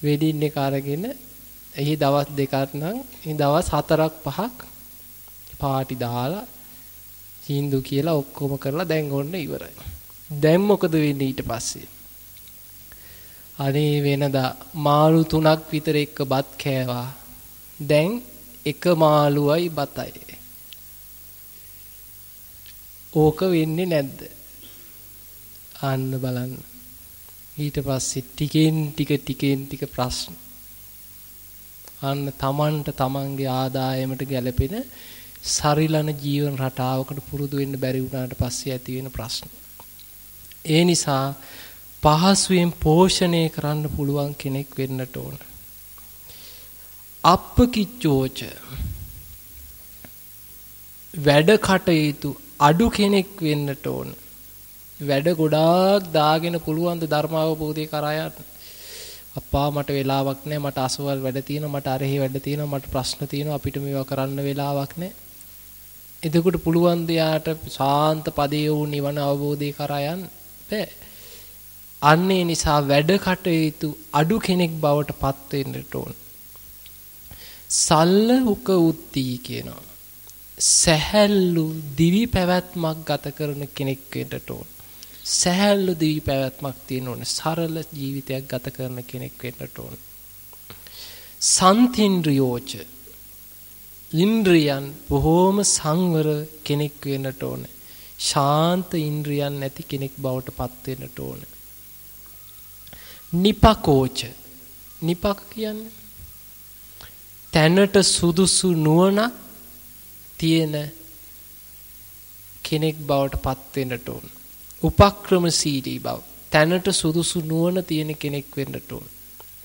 වෙඩින් එක අරගෙන එහි දවස් දෙකක් නම් ඒ දවස් හතරක් පහක් පාටි දාලා හින්දු කියලා ඔක්කොම කරලා දැන් ඔන්න ඉවරයි. දැන් මොකද වෙන්නේ ඊට පස්සේ? අනේ වෙනදා මාළු තුනක් විතර එක්ක බත් කෑවා. දැන් එක මාළුවයි බතයි. ඕක වෙන්නේ නැද්ද? අන්න බලන්න. ඊට පස්සේ ටිකෙන් ටික ටිකෙන් ටික ප්‍රශ්න. අන්න තමන්ට තමන්ගේ ආදායමට ගැලපෙන සරිලන ජීවන රටාවකට පුරුදු වෙන්න බැරි වුණාට පස්සේ ඇති වෙන ප්‍රශ්න. ඒ නිසා පහසුවෙන් පෝෂණය කරන්න පුළුවන් කෙනෙක් වෙන්නට ඕන. අප්පකිච්චෝච වැඩ කටයුතු අඩු කෙනෙක් වෙන්නට ඕන. වැඩ ගොඩාක් දාගෙන පුළුවන් ද ධර්මාවබෝධය කරා යන්න. අප්පා මට වෙලාවක් නැහැ මට අසවල් වැඩ තියෙනවා මට අරෙහි වැඩ තියෙනවා මට ප්‍රශ්න තියෙනවා අපිට මේවා කරන්න වෙලාවක් නැහැ. එතකොට පුළුවන් ද යාට ශාන්ත පදේ වූ නිවන අවබෝධය කරා යන්න බෑ. අන්නේ නිසා වැඩ කටයුතු අඩු කෙනෙක් බවට පත් වෙන්නට ඕන. සල්ල උක උත්ති කියනවා. සැහැල්ලු දිවි පැවැත්මක් ගත කරන කෙනෙක් වෙන්නට ඕන. සැහැල්ලු දිවි පැවැත්මක් තියෙන ඕන. සරල ජීවිතයක් ගත කරන කෙනෙක් වෙන්නට ඕන. සන්තින්ද්‍රියෝච ඉන්ද්‍රියන් බොහෝම සංවර කෙනෙක් වෙන්නට ඕන. ශාන්ත ඉන්ද්‍රියන් නැති කෙනෙක් බවට පත් වෙන්නට ඕන. නිපකෝච නිපක කියන්නේ තැනට සුදුසු නුවණක් තියෙන කෙනෙක් බවට පත් වෙන්නට ඕන. උපක්‍රමශීලී බව. තැනට සුදුසු නුවණ තියෙන කෙනෙක් වෙන්නට ඕන.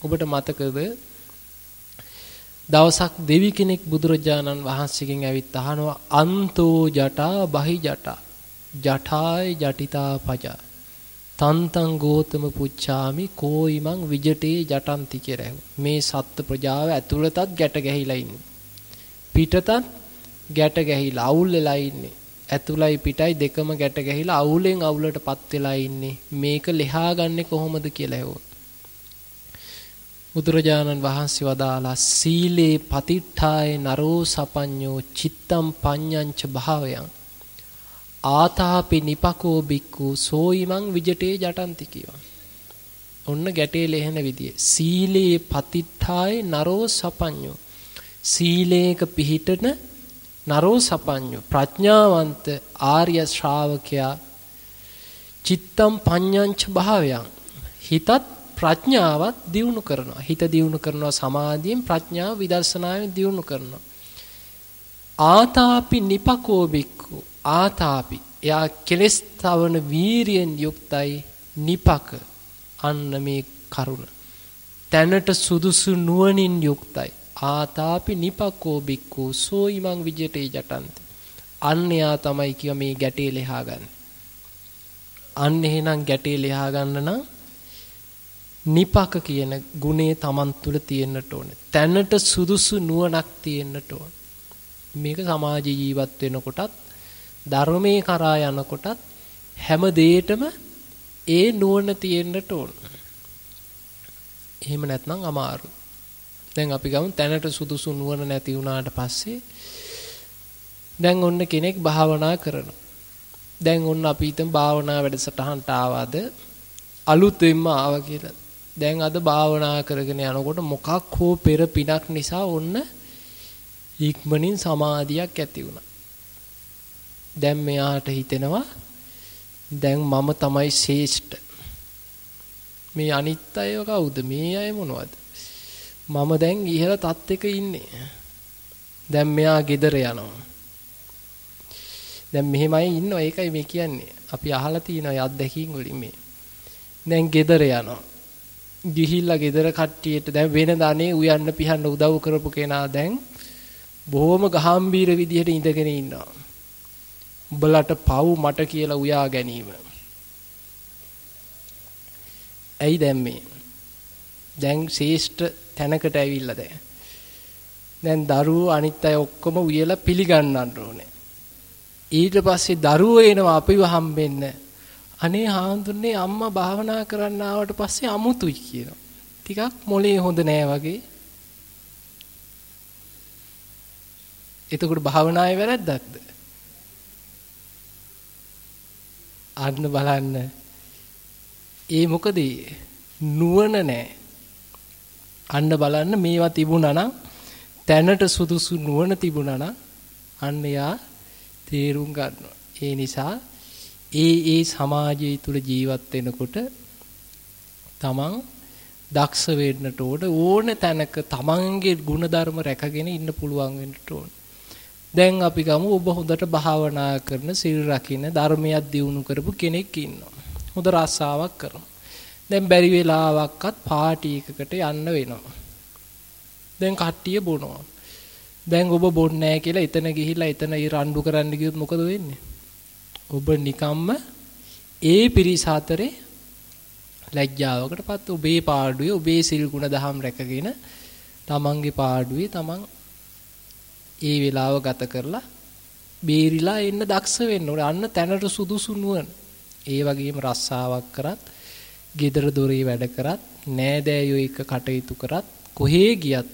ඔබට මතකද දවසක් දෙවි කෙනෙක් බුදුරජාණන් වහන්සේගෙන් ඇවිත් අහනවා අන්තෝ ජටා බහි ජටා ජටාය ජටිතා පජා තන්තං ගෝතම පුච්චාමි කෝයිමං විජටේ ජටන්ති කියලා. මේ සත්ත්ව ප්‍රජාව ඇතුළතත් ගැට ගැහිලා ඉන්නේ. පිටතත් ගැට ගැහිලා අවුල් වෙලා ඉන්නේ. ඇතුළයි පිටයි දෙකම ගැට ගැහිලා අවුලෙන් අවුලටපත් වෙලා ඉන්නේ. මේක ලිහා ගන්නෙ කොහොමද කියලා හෙවොත් බුදුරජාණන් වහන්සේ වදාලා සීලේ පතිට්ඨාය නරෝ සපඤ්ඤෝ චිත්තම් පඤ්ඤංච භාවයන්. ආතාපි නිපකෝ බික්කු සෝයිමං විජටේ ජටන්ති කියවා. ඔන්න ගැටේ ලෙහෙන විදිය. සීලේ පතිට්ඨාය නරෝ සපඤ්ඤෝ. සීලේක පිහිටන නරෝ සපඤ්ඤෝ ප්‍රඥාවන්ත ආර්ය ශ්‍රාවකයා චිත්තම් පඤ්ඤංච භාවයන් හිතත් ප්‍රඥාවත් දියුණු කරනවා. හිත දියුණු කරනවා සමාධියෙන් ප්‍රඥාව විදර්ශනාවෙන් දියුණු කරනවා. ආතාපි නිපකෝ බික්කු ආතාපි. එයා කෙලස් තවන වීරියෙන් යුක්තයි නිපක. අන්න මේ කරුණ. තැනට සුදුසු නුවණින් යුක්තයි. ආතාපි නිපකෝ බික්කු. සෝ ඉමං විජිතේ ජටන්ති. අන්න එයා තමයි කිය මේ ගැටේ ලෙහා ගන්න. අන්න එහෙනම් ගැටේ ලෙහා ගන්න නම් නිපක කියන ගුණේ Taman තුල තියෙන්නට ඕනේ. තැනට සුදුසු නුවණක් තියෙන්නට ඕනේ. මේක සමාජ ජීවත් වෙනකොටත් ධර්මයේ කරා යනකොටත් හැම දෙයකම ඒ නුවණ තියෙන්නට ඕන. එහෙම නැත්නම් අමාරු. දැන් අපි ගමු තැනට සුදුසු නුවණ නැති වුණාට පස්සේ දැන් ඔන්න කෙනෙක් භාවනා කරනවා. දැන් ඔන්න අපි හිතමු භාවනා වැඩසටහනට ආවද අලුතෙන්ම ආවා කියලා. දැන් අද භාවනා කරගෙන යනකොට මොකක් හෝ පෙර පිනක් නිසා ඔන්න ඉක්මනින් සමාධියක් ඇති වුණා. දැන් මෙයාට හිතෙනවා දැන් මම තමයි ශ්‍රේෂ්ඨ. මේ අනිත් අයව කවුද? මේ අය මොනවද? මම දැන් ඉහළ තත්ත්වයක ඉන්නේ. දැන් මෙයා ගෙදර යනවා. දැන් මෙහෙමයි ඉන්නවා ඒකයි මේ කියන්නේ. අපි අහලා තියෙනවා අත්දැකීම් වලින් මේ. දැන් ගෙදර යනවා. ගිහිල්ලා ගෙදර කට්ටියට දැන් වෙන දනේ උයන්න පිහන්න උදව් කරපු කෙනා දැන් බොහොම ගහම්බීර විදිහට ඉඳගෙන ඉන්නවා. උඹලට පව් මට කියලා උයා ගැනීම. ඇයි දැන් මේ? දැන් ශේෂ්ඨ තැනකට ඇවිල්ලා දැන්. දැන් දරුවෝ අනිත් අය ඔක්කොම උයලා පිළිගන්නන්න ඕනේ. ඊට පස්සේ දරුවෝ එනවා අපිව හම්බෙන්න. අනේ හාමුදුරනේ අම්මා භාවනා කරන්න ආවට පස්සේ අමුතුයි කියනවා. ටිකක් මොලේ හොඳ නෑ වගේ. එතකොට භාවනාවේ වැරද්දක්ද? අන්න බලන්න. ඒ මොකද නුවණ නැහැ. අන්න බලන්න මේවා තිබුණා නම් තැනට සුදුසු නුවණ තිබුණා නම් අන්න යා තේරුම් ගන්නවා. ඒ නිසා ඒ ඒ සමාජය තුළ ජීවත් වෙනකොට තමන් දක්ෂ වෙන්නට ඕන ඕන තැනක තමන්ගේ ಗುಣධර්ම රැකගෙන ඉන්න පුළුවන් වෙන්නට ඕන. දැන් අපි ගමු ඔබ හොඳට භාවනා කරන සිල් රකින්න ධර්මයක් දියුණු කරපු කෙනෙක් ඉන්නවා. හොඳ රස්සාවක් කරනවා. දැන් බැරි වෙලාවක්වත් පාටි එකකට යන්න වෙනවා. දැන් කට්ටිය බොනවා. දැන් ඔබ බොන්නේ නැහැ කියලා එතන ගිහිල්ලා එතන ඊ රණ්ඩු කරන්න ගියොත් මොකද වෙන්නේ? ඔබ නිකම්ම ඒ පිරිස අතරේ ලැජ්ජාවකටපත් ඔබේ පාඩුවේ ඔබේ සිල් ගුණ දහම් රැකගෙන තමන්ගේ පාඩුවේ තමන් ඒ වෙලාව ගත කරලා බේරිලා එන්න දක්ෂ වෙන්න ඕනේ. අන්න තැනට සුදුසු නුවණ. ඒ වගේම රස්සාවක් කරත්, gedara දොරේ වැඩ කරත්, නෑදෑයෝ එක්ක කටයුතු කරත්, කොහේ ගියත්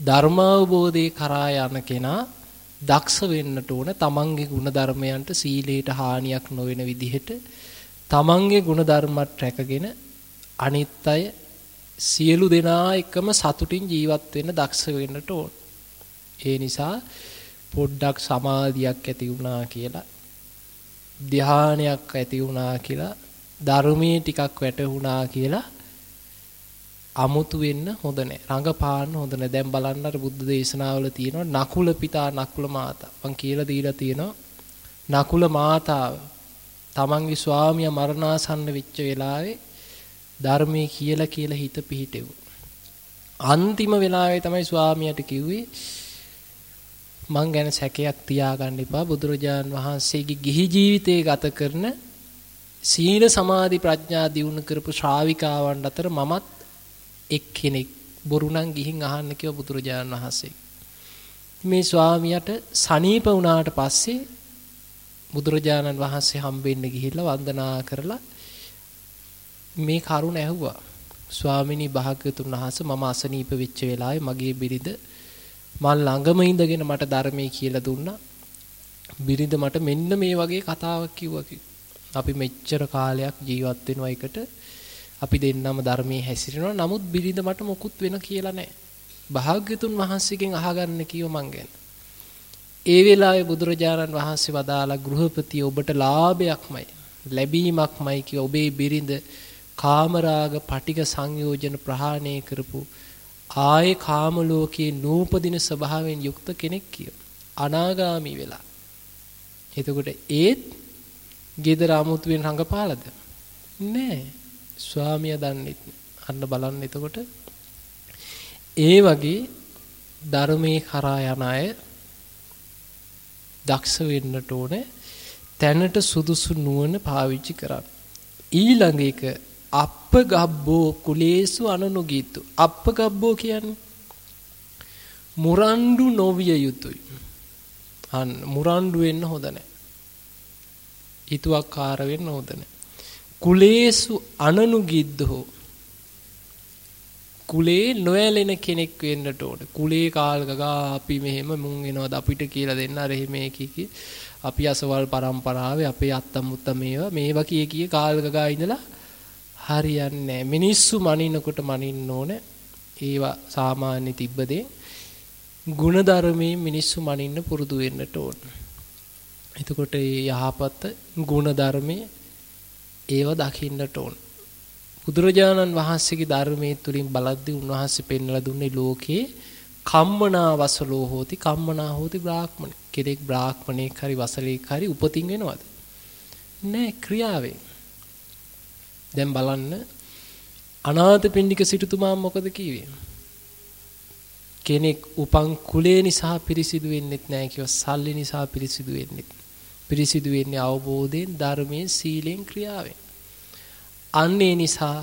ධර්මාවබෝධේ කරා යන කෙනා දක්ෂ වෙන්නට ඕන තමන්ගේ ගුණ ධර්මයන්ට සීලයට හානියක් නොවන විදිහට තමන්ගේ ගුණ ධර්මත් රැකගෙන අනිත් අය සියලු දෙනා එකම සතුටින් ජීවත් වෙන්න දක්ෂ වෙන්නට ඕන. ඒ නිසා පොඩ්ඩක් සමාධියක් ඇති වුණා කියලා ධානයක් ඇති වුණා කියලා ධර්මයේ ටිකක් වැටහුණා කියලා අමුතු වෙන්න හොඳ නැහැ. රංගපාන්න හොඳ නැහැ. දැන් බලන්න අර බුද්ධ දේශනාවල තියෙනවා නකුල පිතා නකුල මාතා. මං කියලා දීලා තියෙනවා නකුල මාතාව තමන්ගේ ස්වාමියා මරණාසන්න වෙච්ච වෙලාවේ ධර්මයේ කියලා කියලා හිත පිහිටෙව්වා. අන්තිම වෙලාවේ තමයි ස්වාමියාට කිව්වේ මං ගැන සැකයක් තියාගන්න එපා බුදුරජාන් වහන්සේගේ ගිහි ජීවිතේ ගත කරන සීල සමාධි ප්‍රඥා දියුණු කරපු ශ්‍රාවිකාවන් අතර මමත් එක්කෙනෙක් බොරු නම් ගිහින් අහන්න කිව්ව බුදුරජාණන් වහන්සේ. මේ ස්වාමියාට සනීප වුණාට පස්සේ බුදුරජාණන් වහන්සේ හම්බෙන්න ගිහිල්ලා වන්දනා කරලා මේ කරුණ ඇහුවා. ස්වාමිනී භාග්‍යතුන් වහන්සේ මම අසනීප වෙච්ච වෙලාවේ මගේ බිරිඳ මල් ළඟම ඉඳගෙන මට ධර්මයේ කියලා දුන්නා. බිරිඳ මට මෙන්න මේ වගේ කතාවක් කිව්වා අපි මෙච්චර කාලයක් ජීවත් වෙනවා එකට අපි දෙන්නම ධර්මයේ හැසිරෙනවා. නමුත් බිරිඳ මට මොකුත් වෙන කියලා නැහැ. භාග්‍යතුන් වහන්සේගෙන් අහගන්න කිව්ව මං ගැන. ඒ වෙලාවේ බුදුරජාණන් වහන්සේ වදාලා ගෘහපති ඔබට ලාභයක්මයි ලැබීමක්මයි කිය ඔබේ බිරිඳ කාමරාග පටික සංයෝජන ප්‍රහාණය කරපු ආයේ කාම ලෝකයේ නූපදින ස්වභාවයෙන් යුක්ත කෙනෙක් කිය. අනාගාමි වෙලා. එතකොට ඒත් ගෙදර 아무තුවෙන් රඟපාලද? නෑ. ස්වාමියා දන්නේ අන්න බලන්න එතකොට ඒ වගේ ධර්මයේ කරා යන අය දක්ෂ වෙන්නට ඕනේ තැනට සුදුසු නුවණ පාවිච්චි කරන්න. ඊළඟ එක අප්පගබ්බෝ කුලේසු අනනුගීතු. අප්පගබ්බෝ කියන්නේ මුරණ්ඩු නොවිය යුතුයි. අන්න මුරණ්ඩු වෙන්න හොඳ නැහැ. හිතුවක්කාර වෙන්න හොඳ නැහැ. කුලේසු අනනුගිද්දෝ කුලේ නොඇලෙන කෙනෙක් වෙන්නට ඕන. කුලේ කාල්ගගා අපි මෙහෙම මුන් එනවද අපිට කියලා දෙන්න අර එහෙම කී අපි අසවල් පරම්පරාවේ අපේ අත්තම් මුත්තා මේවා මේවා කිය කිය කාල්ගගා ඉඳලා හරියන්නේ නැහැ. මිනිස්සු මනිනකොට මනින්න ඕන. ඒවා සාමාන්‍ය තිබ්බදේ. ಗುಣධර්මයේ මිනිස්සු මනින්න පුරුදු වෙන්නට ඕන. එතකොට මේ යහපත ಗುಣධර්මයේ ඒවා දකින්නට ඕන. බුදුරජාණන් වහන්සේගේ ධර්මයේ තුලින් බලද්දී උන්වහන්සේ පෙන්වලා දුන්නේ ලෝකේ කම්මනා වසලෝ හෝති කම්මනා හෝති බ්‍රාහ්මණ කෙනෙක් බ්‍රාහ්මණයෙක් හරි වසලෙක් හරි උපතින් වෙනවද නෑ ක්‍රියාවෙන් දැන් බලන්න අනාථපිණ්ඩික සිටුතුමා මොකද කිව්වේ කෙනෙක් උපන් කුලේ නිසා පිරිසිදු වෙන්නෙත් නෑ කිව්ව සල්ලි නිසා පිරිසිදු වෙන්නෙත් පිරිසිදු වෙන්නේ අවබෝධයෙන් ධර්මයෙන් සීලෙන් ක්‍රියාවෙන් අන්න ඒ නිසා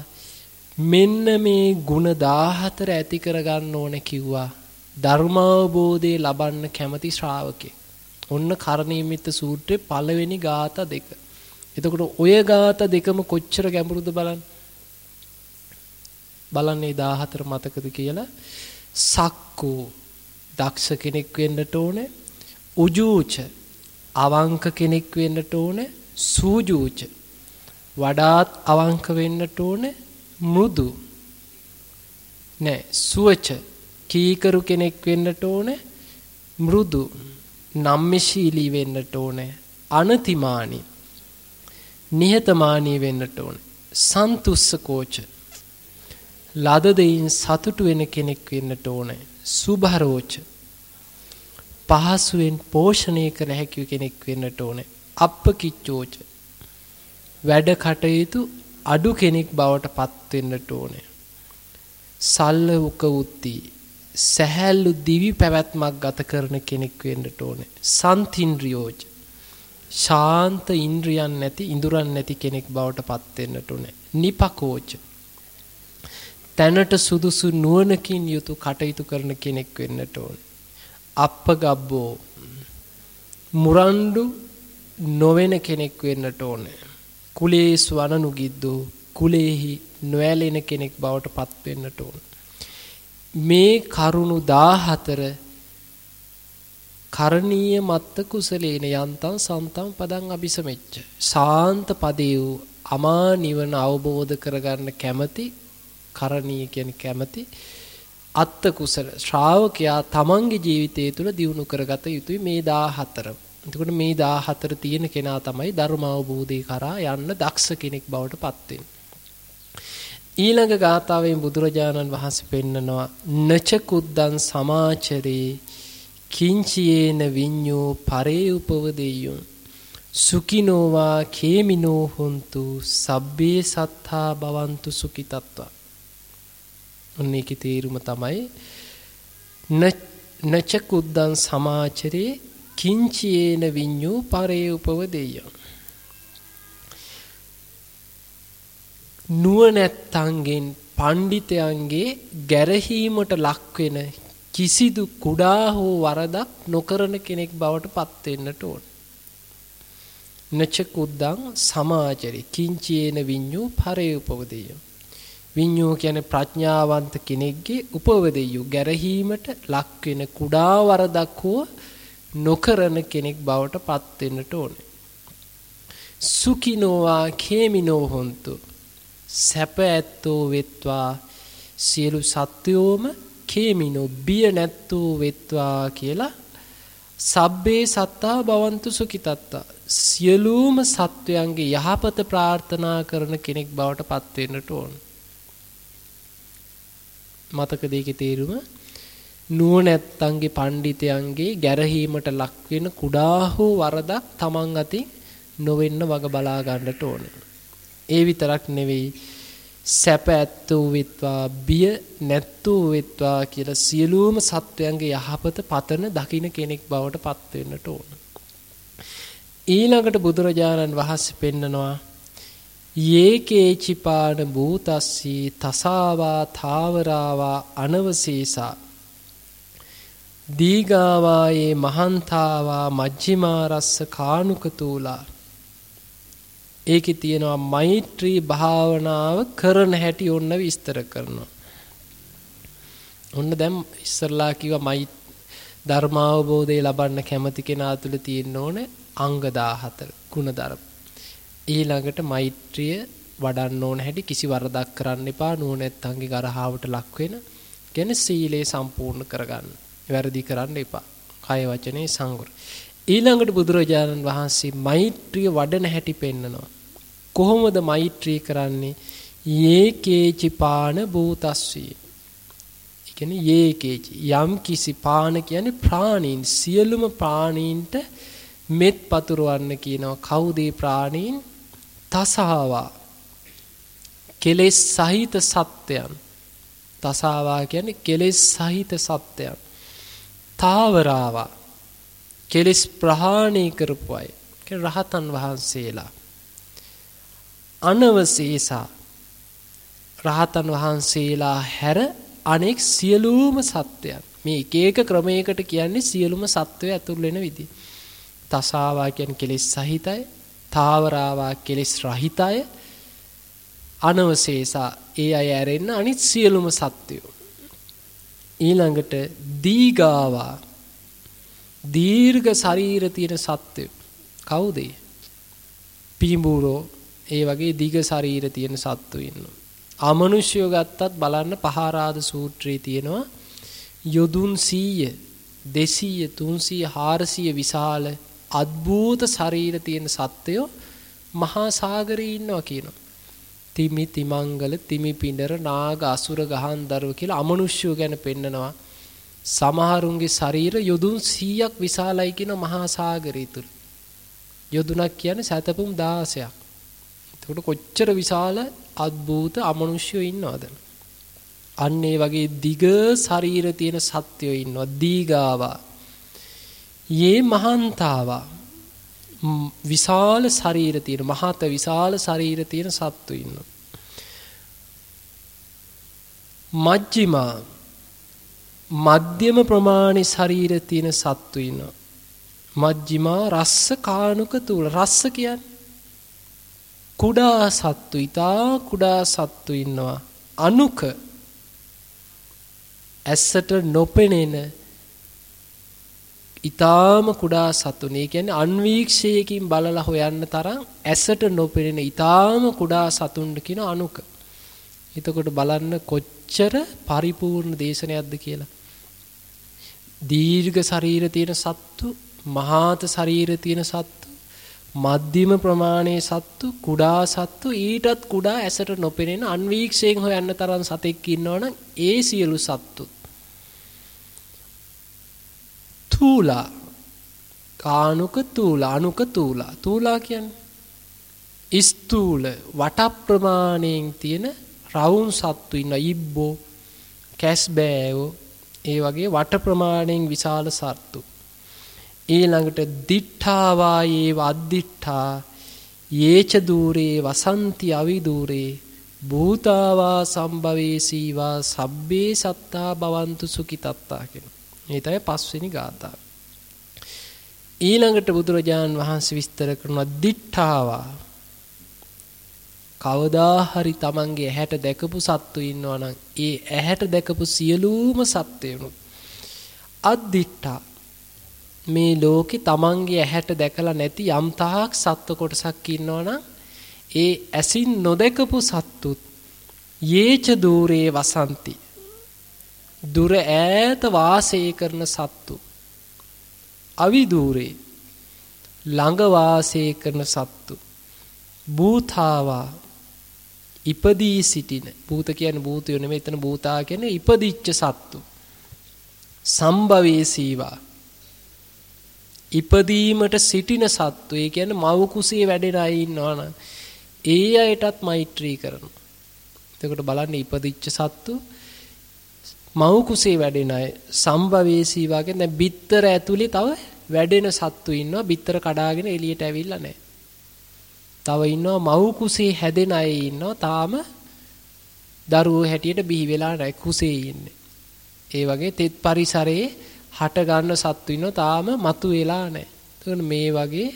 මෙන්න මේ ಗುಣ 14 ඇති කරගන්න ඕන කිව්වා ධර්මාවබෝධය ලබන්න කැමති ශ්‍රාවකෙක්. ඔන්න කරණීයමිත සූත්‍රයේ පළවෙනි ගාථා දෙක. එතකොට ඔය ගාථා දෙකම කොච්චර ගැඹුරුද බලන්න. බලන්නේ 14 මතකද කියලා සක්කෝ දක්ෂ කෙනෙක් වෙන්නට ඕනේ උජූච අවංක කෙනෙක් වෙන්නට ඕනේ සූජූච වඩාත් අවංක වෙන්නට ඕනේ මෘදු නෑ සුවච කීකරු කෙනෙක් වෙන්නට ඕනේ මෘදු නම්මශීලී වෙන්නට ඕනේ අනතිමානී නිහතමානී වෙන්නට ඕනේ. සන්තුස්ස කෝච. ලද දෙයින් සතුටු වෙන කෙනෙක් වෙන්නට ඕනේ. සුභරෝච. පහසුවෙන් පෝෂණය කළ හැකි කෙනෙක් වෙන්නට ඕනේ. අප්පකිච්චෝච වැඩ කටයුතු අඩු කෙනෙක් බවට පත් වෙන්නට ඕනේ. සල්ල උක උත්ති. සැහැල්ලු දිවි පැවැත්මක් ගත කරන කෙනෙක් වෙන්නට ඕනේ. සන්තින්ද්‍රියෝච. ශාන්ත ඉන්ද්‍රියන් නැති ඉඳුරන් නැති කෙනෙක් බවට පත් වෙන්නට ඕනේ නිපකෝච. තැනට සුදුසු නුවණකින් යුතු කටයුතු කරන කෙනෙක් වෙන්නට ඕනේ. අප්පගබ්බෝ මුරණ්ඩු නොවන කෙනෙක් වෙන්නට ඕනේ. කුලේසු අනනුගිද්දෝ කුලේහි නොඇලෙන කෙනෙක් බවට පත් වෙන්නට ඕන. මේ කරුණු 14 කරණීය මත්ත කුසලේන යන්තං සන්තං පදං අபிසමෙච්ච සාන්ත පදේ වූ අමා නිවන අවබෝධ කරගන්න කැමති කරණීය කියන්නේ කැමති අත්ත කුසල ශ්‍රාවකයා තමන්ගේ ජීවිතය තුළ දියුණු කරගත යුතුයි මේ 14. එතකොට මේ 14 තියෙන කෙනා තමයි ධර්ම අවබෝධය කරා යන්න දක්ෂ කෙනෙක් බවට පත් වෙන්නේ. ඊළඟ ගාථාවෙන් බුදුරජාණන් වහන්සේ පෙන්නනවා නච කුද්දං සමාචරේ කිංචයේන විඤ්ඤෝ පරේ උපවදෙය්‍යෝ සුකිනෝවා කේමිනෝ හොන්තු සබ්බේ සත්තා භවන්තු සුඛිතත්වා. ඔන්න ඒකේ තේරුම තමයි නච කුද්දං සමාචරේ කිංචයේන විඤ්ඤෝ පරේ උපවදෙය්‍යෝ නුවණැත්තන්ගෙන් පඬිතයන්ගේ ගැරහීමට ලක්වෙන කිසිදු කුඩා හෝ වරදක් නොකරන කෙනෙක් බවට පත් වෙන්නට ඕන. නච කුද්දං සමාචරි කිංචේන විඤ්ඤෝ පරේ උපවදෙය. විඤ්ඤෝ කියන්නේ ප්‍රඥාවන්ත කෙනෙක්ගේ උපවදෙය ගැරහීමට ලක්වෙන කුඩා වරදක් හෝ නොකරන කෙනෙක් බවට පත් වෙන්නට ඕනේ. සුඛිනෝවා කේමිනෝ හොන්තු සැප ඇත්තෝ වෙත්වා සියලු සත්වයෝම කේමිනෝ බිය නැත්තෝ වෙත්වා කියලා සබ්බේ සත්තා භවන්තු සුඛිතත්තා සියලුම සත්වයන්ගේ යහපත ප්‍රාර්ථනා කරන කෙනෙක් බවට පත් වෙන්නට ඕන. මතකද ඒකේ තේරුම? නුවණැත්තන්ගේ පඬිතයන්ගේ ගැරහීමට ලක් වෙන කුඩා හෝ වරදක් Taman අතින් නොවෙන්න වග බලා ගන්නට ඕනේ. ඒ විතරක් නෙවෙයි සැප ඇත්තෝ වෙත්වා බිය නැත්තෝ වෙත්වා කියලා සියලුම සත්වයන්ගේ යහපත පතන දකින කෙනෙක් බවට පත් වෙන්නට ඕන. ඊළඟට බුදුරජාණන් වහන්සේ පෙන්නනවා යේකේචිපාන භූතස්සී තසාවා තාවරාවා අනවශේෂා දීගාවායේ මහන්තාවා මජ්ක්‍ධිමාරස්ස කානුකතූලා ඒකේ තියෙනවා මෛත්‍රී භාවනාව කරන හැටි ඔන්න විස්තර කරනවා. ඔන්න දැන් ඉස්සරලා කිව්වා මයි ධර්මාවබෝධය ලබන්න කැමති කෙනා තුළ තියෙන්න ඕනේ අංග 14 ගුණධර්ම. ඊළඟට මෛත්‍රිය වඩන්න ඕන හැටි කිසි වරදක් කරන්න එපා නුවණැත්තන්ගේ ගරහාවට ලක් වෙන. කියන්නේ සීලය සම්පූර්ණ කරගන්න. වැරදි කරන්න එපා. කය වචනේ සංවර. ඊළඟට බුදුරජාණන් වහන්සේ මෛත්‍රිය වඩන හැටි පෙන්නනවා. කොහොමද මෛත්‍රී කරන්නේ? යේකේචි පාන භූතස්සී. කියන්නේ යේකේචි යම් කිසි පාන කියන්නේ ප්‍රාණීන් සියලුම ප්‍රාණීන්ට මෙත් පතුරවන්න කියනවා. කවුද ප්‍රාණීන්? තසාවා. කෙලෙස් සහිත සත්‍යයන්. තසාවා කියන්නේ කෙලෙස් සහිත සත්‍යයන්. තාවරාවා. කෙලෙස් ප්‍රහාණය කරපු අය. රහතන් වහන්සේලා. අනවශේෂා රහතන් වහන්සේලා හැර අනෙක් සියලුම සත්වයන් මේ එක එක ක්‍රමයකට කියන්නේ සියලුම සත්වය ඇතුල් වෙන විදි. තසාවා කියන්නේ කෙලෙස් සහිතයි, තාවරාවා කෙලෙස් රහිතයි, අනවශේෂා ඒ අය ඇරෙන්න අනිත් සියලුම සත්වයෝ. ඊළඟට දීගාවා දීර්ඝ ශරීර තියෙන සත්වයෝ කවුද? පීඹුරෝ ඒ වගේ දිග ශරීර තියෙන සත්තු ඉන්නවා. අමනුෂ්‍යව ගත්තත් බලන්න පහාරාද සූත්‍රයේ තියෙනවා යොදුන් 100 200 300 400 විශාල අద్භූත ශරීර තියෙන සත්වයෝ මහා සාගරේ ඉන්නවා කියනවා. තිමි තිමංගල තිමි පිඬර නාග අසුර ගහන්දරව කියලා අමනුෂ්‍යව ගැන පෙන්නනවා. සමහරුන්ගේ ශරීර යොදුන් 100ක් විශාලයි කියන මහා සාගරය තුල. යොදුනක් කියන්නේ සතපුම් 16ක්. එතකොට කොච්චර විශාල අద్භූත අමනුෂ්‍යයෝ ඉන්නවද? අන්න ඒ වගේ දිග ශරීර තියෙන සත්වයෝ ඉන්නවා. දීගාවා. යේ මහන්තාවා. විශාල ශරීර තියෙන මහත විශාල ශරීර තියෙන සත්තු ඉන්නවා. මජ්ක්‍ධිමා මධ්‍යම ප්‍රමාණි ශරීර තියෙන සත්තු ඉන්නවා. මජ්ක්‍ධිමා රස්ස කානුක තුල රස්ස කියන්නේ කුඩා සත්තු ඊතා කුඩා සත්තු ඉන්නවා අනුක ඇස්සට නොපෙනෙන ඊ타ම කුඩා සතුන් ඒ කියන්නේ අන්වීක්ෂයකින් බලලා හොයන්න තරම් ඇසට නොපෙනෙන ඊ타ම කුඩා සතුන්ට කියන අනුක. එතකොට බලන්න කොච්චර පරිපූර්ණ දේශනයක්ද කියලා. දීර්ඝ ශරීර තියෙන සත්තු, මහාත ශරීර තියෙන සත්තු, මධ්‍යම ප්‍රමාණයේ සත්තු කුඩා සත්තු ඊටත් කුඩා ඇසට නොපෙනෙන අන්වීක්ෂයෙන් හොයන්න තරම් සතෙක් ඉන්නවනම් ඒ සියලු සත්තු. තූලා. කානුක තූලා අනුක තූලා. තූලා කියන්නේ? ස්තූල. වට ප්‍රමාණයෙන් තියෙන රවුම් සත්තු ඉන්න ඉබ්බෝ කැස්බෑවෝ ඒ වගේ වට ප්‍රමාණයෙන් විශාල සත්තු. ඊළඟට දිඨාවා ඒව අද්දිඨා යේච දූරේ වසන්ති අවිදූරේ භූතාවා සම්භවේසීවා සබ්බේ සත්තා භවන්තු සුඛිතත්තා කියන. මේ තමයි පස්වෙනි ගාථාව. ඊළඟට බුදුරජාන් වහන්සේ විස්තර කරනවා දිඨාවා කවදා හරි Tamange ඇහැට දැකපු සත්තු ඉන්නවා නම් ඒ ඇහැට දැකපු සියලුම සත්වයනුත් අද්දිඨා මේ ලෝකේ තමන්ගේ ඇහැට දැකලා නැති යම් තාක් සත්ව කොටසක් ඉන්නවනම් ඒ ඇසින් නොදකපු සත්තුත් යේච দূරේ වසන්ති. දුර ඈත වාසය කරන සත්තු අවි দূරේ ළඟ වාසය කරන සත්තු භූතාවා ඉපදී සිටින. භූත කියන්නේ භූතයෝ නෙමෙයි එතන භූතා කියන්නේ ඉපදිච්ච සත්තු. සම්භවයේ සීවා. ඉපදීමට සිටින සත්තු ඒ කියන්නේ මව් කුසේ වැඩෙන අය ඉන්නවනම් ඒ අයටත් මෛත්‍රී කරනවා. එතකොට බලන්න ඉපදිච්ච සත්තු මව් කුසේ වැඩෙන අය සම්භවයේ සීවා කියන්නේ දැන් බිත්තර ඇතුලේ තව වැඩෙන සත්තු ඉන්නවා. බිත්තර කඩාගෙන එළියට ඇවිල්ලා නැහැ. තව ඉන්නවා මව් කුසේ හැදෙන අය ඉන්නවා. තාම දරුවෝ හැටියට බිහි වෙලා නැහැ. කුසේ ඉන්නේ. ඒ වගේ තෙත් පරිසරයේ හට ගන්න සත්තු ඉන්නවා තාම මතු වෙලා නැහැ. මේ වගේ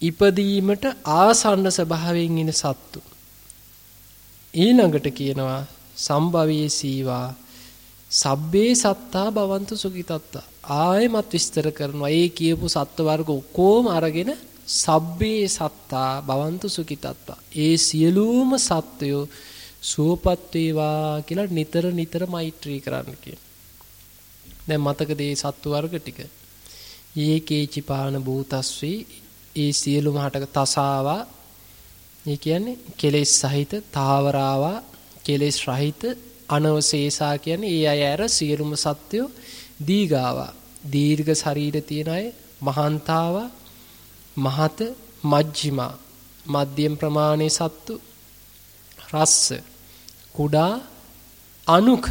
ඉපදීමට ආසන්න ස්වභාවයෙන් ඉන සත්තු. ඊළඟට කියනවා සම්භවයේ සීවා සබ්බේ සත්තා භවන්තු සුඛිතත්තා ආයෙමත් විස්තර කරනවා ඒ කියපු සත්ව වර්ග ඔක්කොම අරගෙන සබ්බේ සත්තා භවන්තු සුඛිතත්වා. ඒ සියලුම සත්වයෝ සුවපත් වේවා කියලා නිතර නිතර මෛත්‍රී කරන්න කියන. දැන් මතකද මේ සත්තු වර්ග ටික? ඒකේචි පාන භූතස්වී ඒ සියලුම හටක තසාවා. ඒ කියන්නේ කෙලෙස් සහිත තාවරාවා කෙලෙස් රහිත අනවශේෂා කියන්නේ ඒ අය ඇර සියලුම සත්වයෝ දීගාවා දීර්ඝ ශරීර තියන අය මහන්තාවා මහත මජ්ජිමා මධ්‍යම ප්‍රමාණයේ සත්තු රස්ස කුඩා අනුක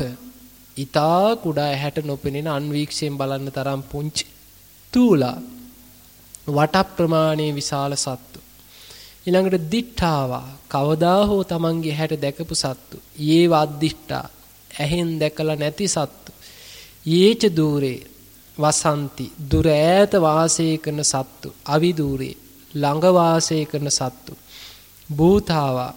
ඊතා කුඩා ඇහැට නොපෙනෙන අන්වීක්ෂයෙන් බලන්න තරම් පුංචි තූලා. වට ප්‍රමාණයේ විශාල සත්තු. ඊළඟට දිඨාවා. කවදා හෝ තමන්ගේ ඇහැට දැකපු සත්තු. යේ වද්දිෂ්ඨා ඇහෙන් දැකලා නැති සත්තු. යේච দূරේ වසන්ති. දුර ඈත වාසය කරන සත්තු. අවිදූරේ ළඟ වාසය කරන සත්තු. භූතාවා.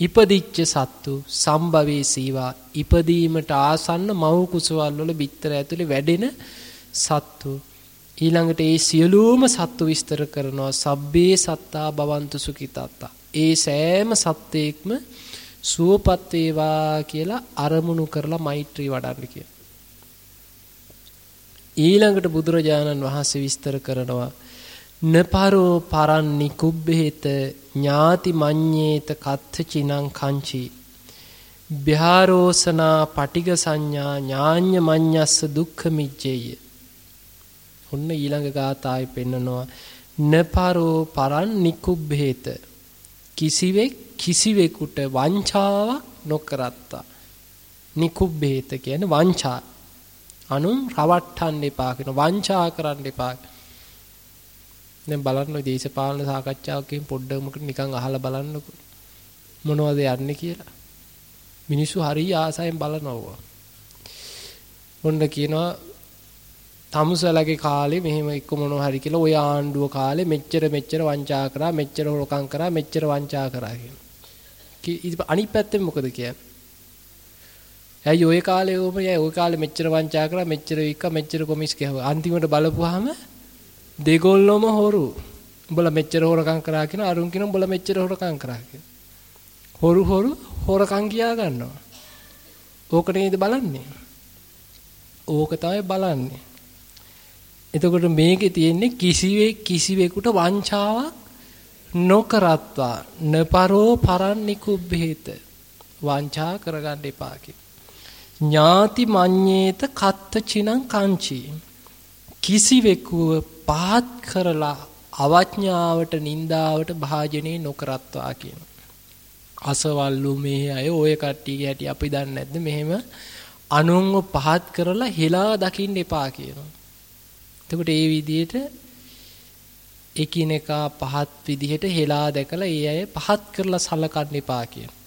ඉපදිච්ච සත්තු සම්භවයේ සීවා ඉපදීමට ආසන්න මව් කුසවල් වල බිත්තර ඇතුලේ වැඩෙන සත්තු. ඊළඟට ඒ සියලුම සත්තු විස්තර කරනවා සබ්බේ සත්තා භවන්තු සුඛිතත්තා ඒ සෑම සත්වයක්ම සුවපත් වේවා කියලා අරමුණු කරලා මෛත්‍රී වඩන්න කියලා. ඊළඟට බුදුරජාණන් වහන්සේ විස්තර කරනවා නපරෝ පරන් නිකුබ්බේත ඥාති මඤ්ඤේත කත්ථ චිනං කංචි. බ්‍යාරෝසනා පටිග සංඥා ඥාඤ්ඤ මඤ්ඤස්ස දුක්ඛ මිජ්ජේය. ඔන්න ඊළඟ ගාථාවේ පෙන්නනවා නපරෝ පරන් නිකුබ්බේත කිසිවෙක් කිසිවෙකුට වංචාවක් නොකරත්තා. නිකුබ්බේත කියන්නේ වංචා. අනුන් රවට්ටන්න එපා කියන වංචා කරන්න එපා. දැන් බලන්න ඔය දේශපාලන සාකච්ඡාවකින් පොඩ්ඩකට නිකන් අහලා බලන්නකො. මොනවද යන්නේ කියලා. මිනිස්සු හරිය ආසයෙන් බලනවා. මොන්න කියනවා තමුසලගේ කාලේ මෙහෙම එක්ක මොනවා හරි කියලා ඔය ආණ්ඩුව කාලේ මෙච්චර මෙච්චර වංචා කරා මෙච්චර හොරකම් කරා මෙච්චර වංචා කරා කියන. අනිත් පැත්තෙන් මොකද කියන්නේ? ඇයි ওই කාලේ ඕම යයි ওই කාලේ මෙච්චර වංචා කරා මෙච්චර වික්ක මෙච්චර කොමිස් කියව අන්තිමට බලපුවාම දෙගොල්ලොම හොරු. උඹලා මෙච්චර හොරකම් කරා කියන අරුන් කියන උඹලා මෙච්චර හොරකම් කරා කියන හොරු හොරු හොරකම් කියා ගන්නවා. ඕක නේද බලන්නේ? ඕක තමයි බලන්නේ. එතකොට මේකේ තියෙන්නේ කිසිවෙක් කිසිවෙකුට වංචාවක් නොකරත්වා. නපරෝ පරන්නිකුබ්බේත වංචා කරගන්න එපා කියලා. ඥාති මඤ්ඤේත කත්ත චිනං කංචි. කිසිවෙකුව පහත් කරලා අවඥාවට නින්දාවට භාජනය නොකරත්වා කියන. අසවල්ලු මේ අය ඔය කට්ටියගේ හැටි අපි දන්නේ නැද්ද? මෙහෙම අනුන්ව පහත් කරලා හෙලා දකින්න එපා කියනවා. එතකොට ඒ විදිහට එකිනෙකා පහත් විදිහට හෙලා දැකලා ඒ අය පහත් කරලා සලකන්න එපා කියනවා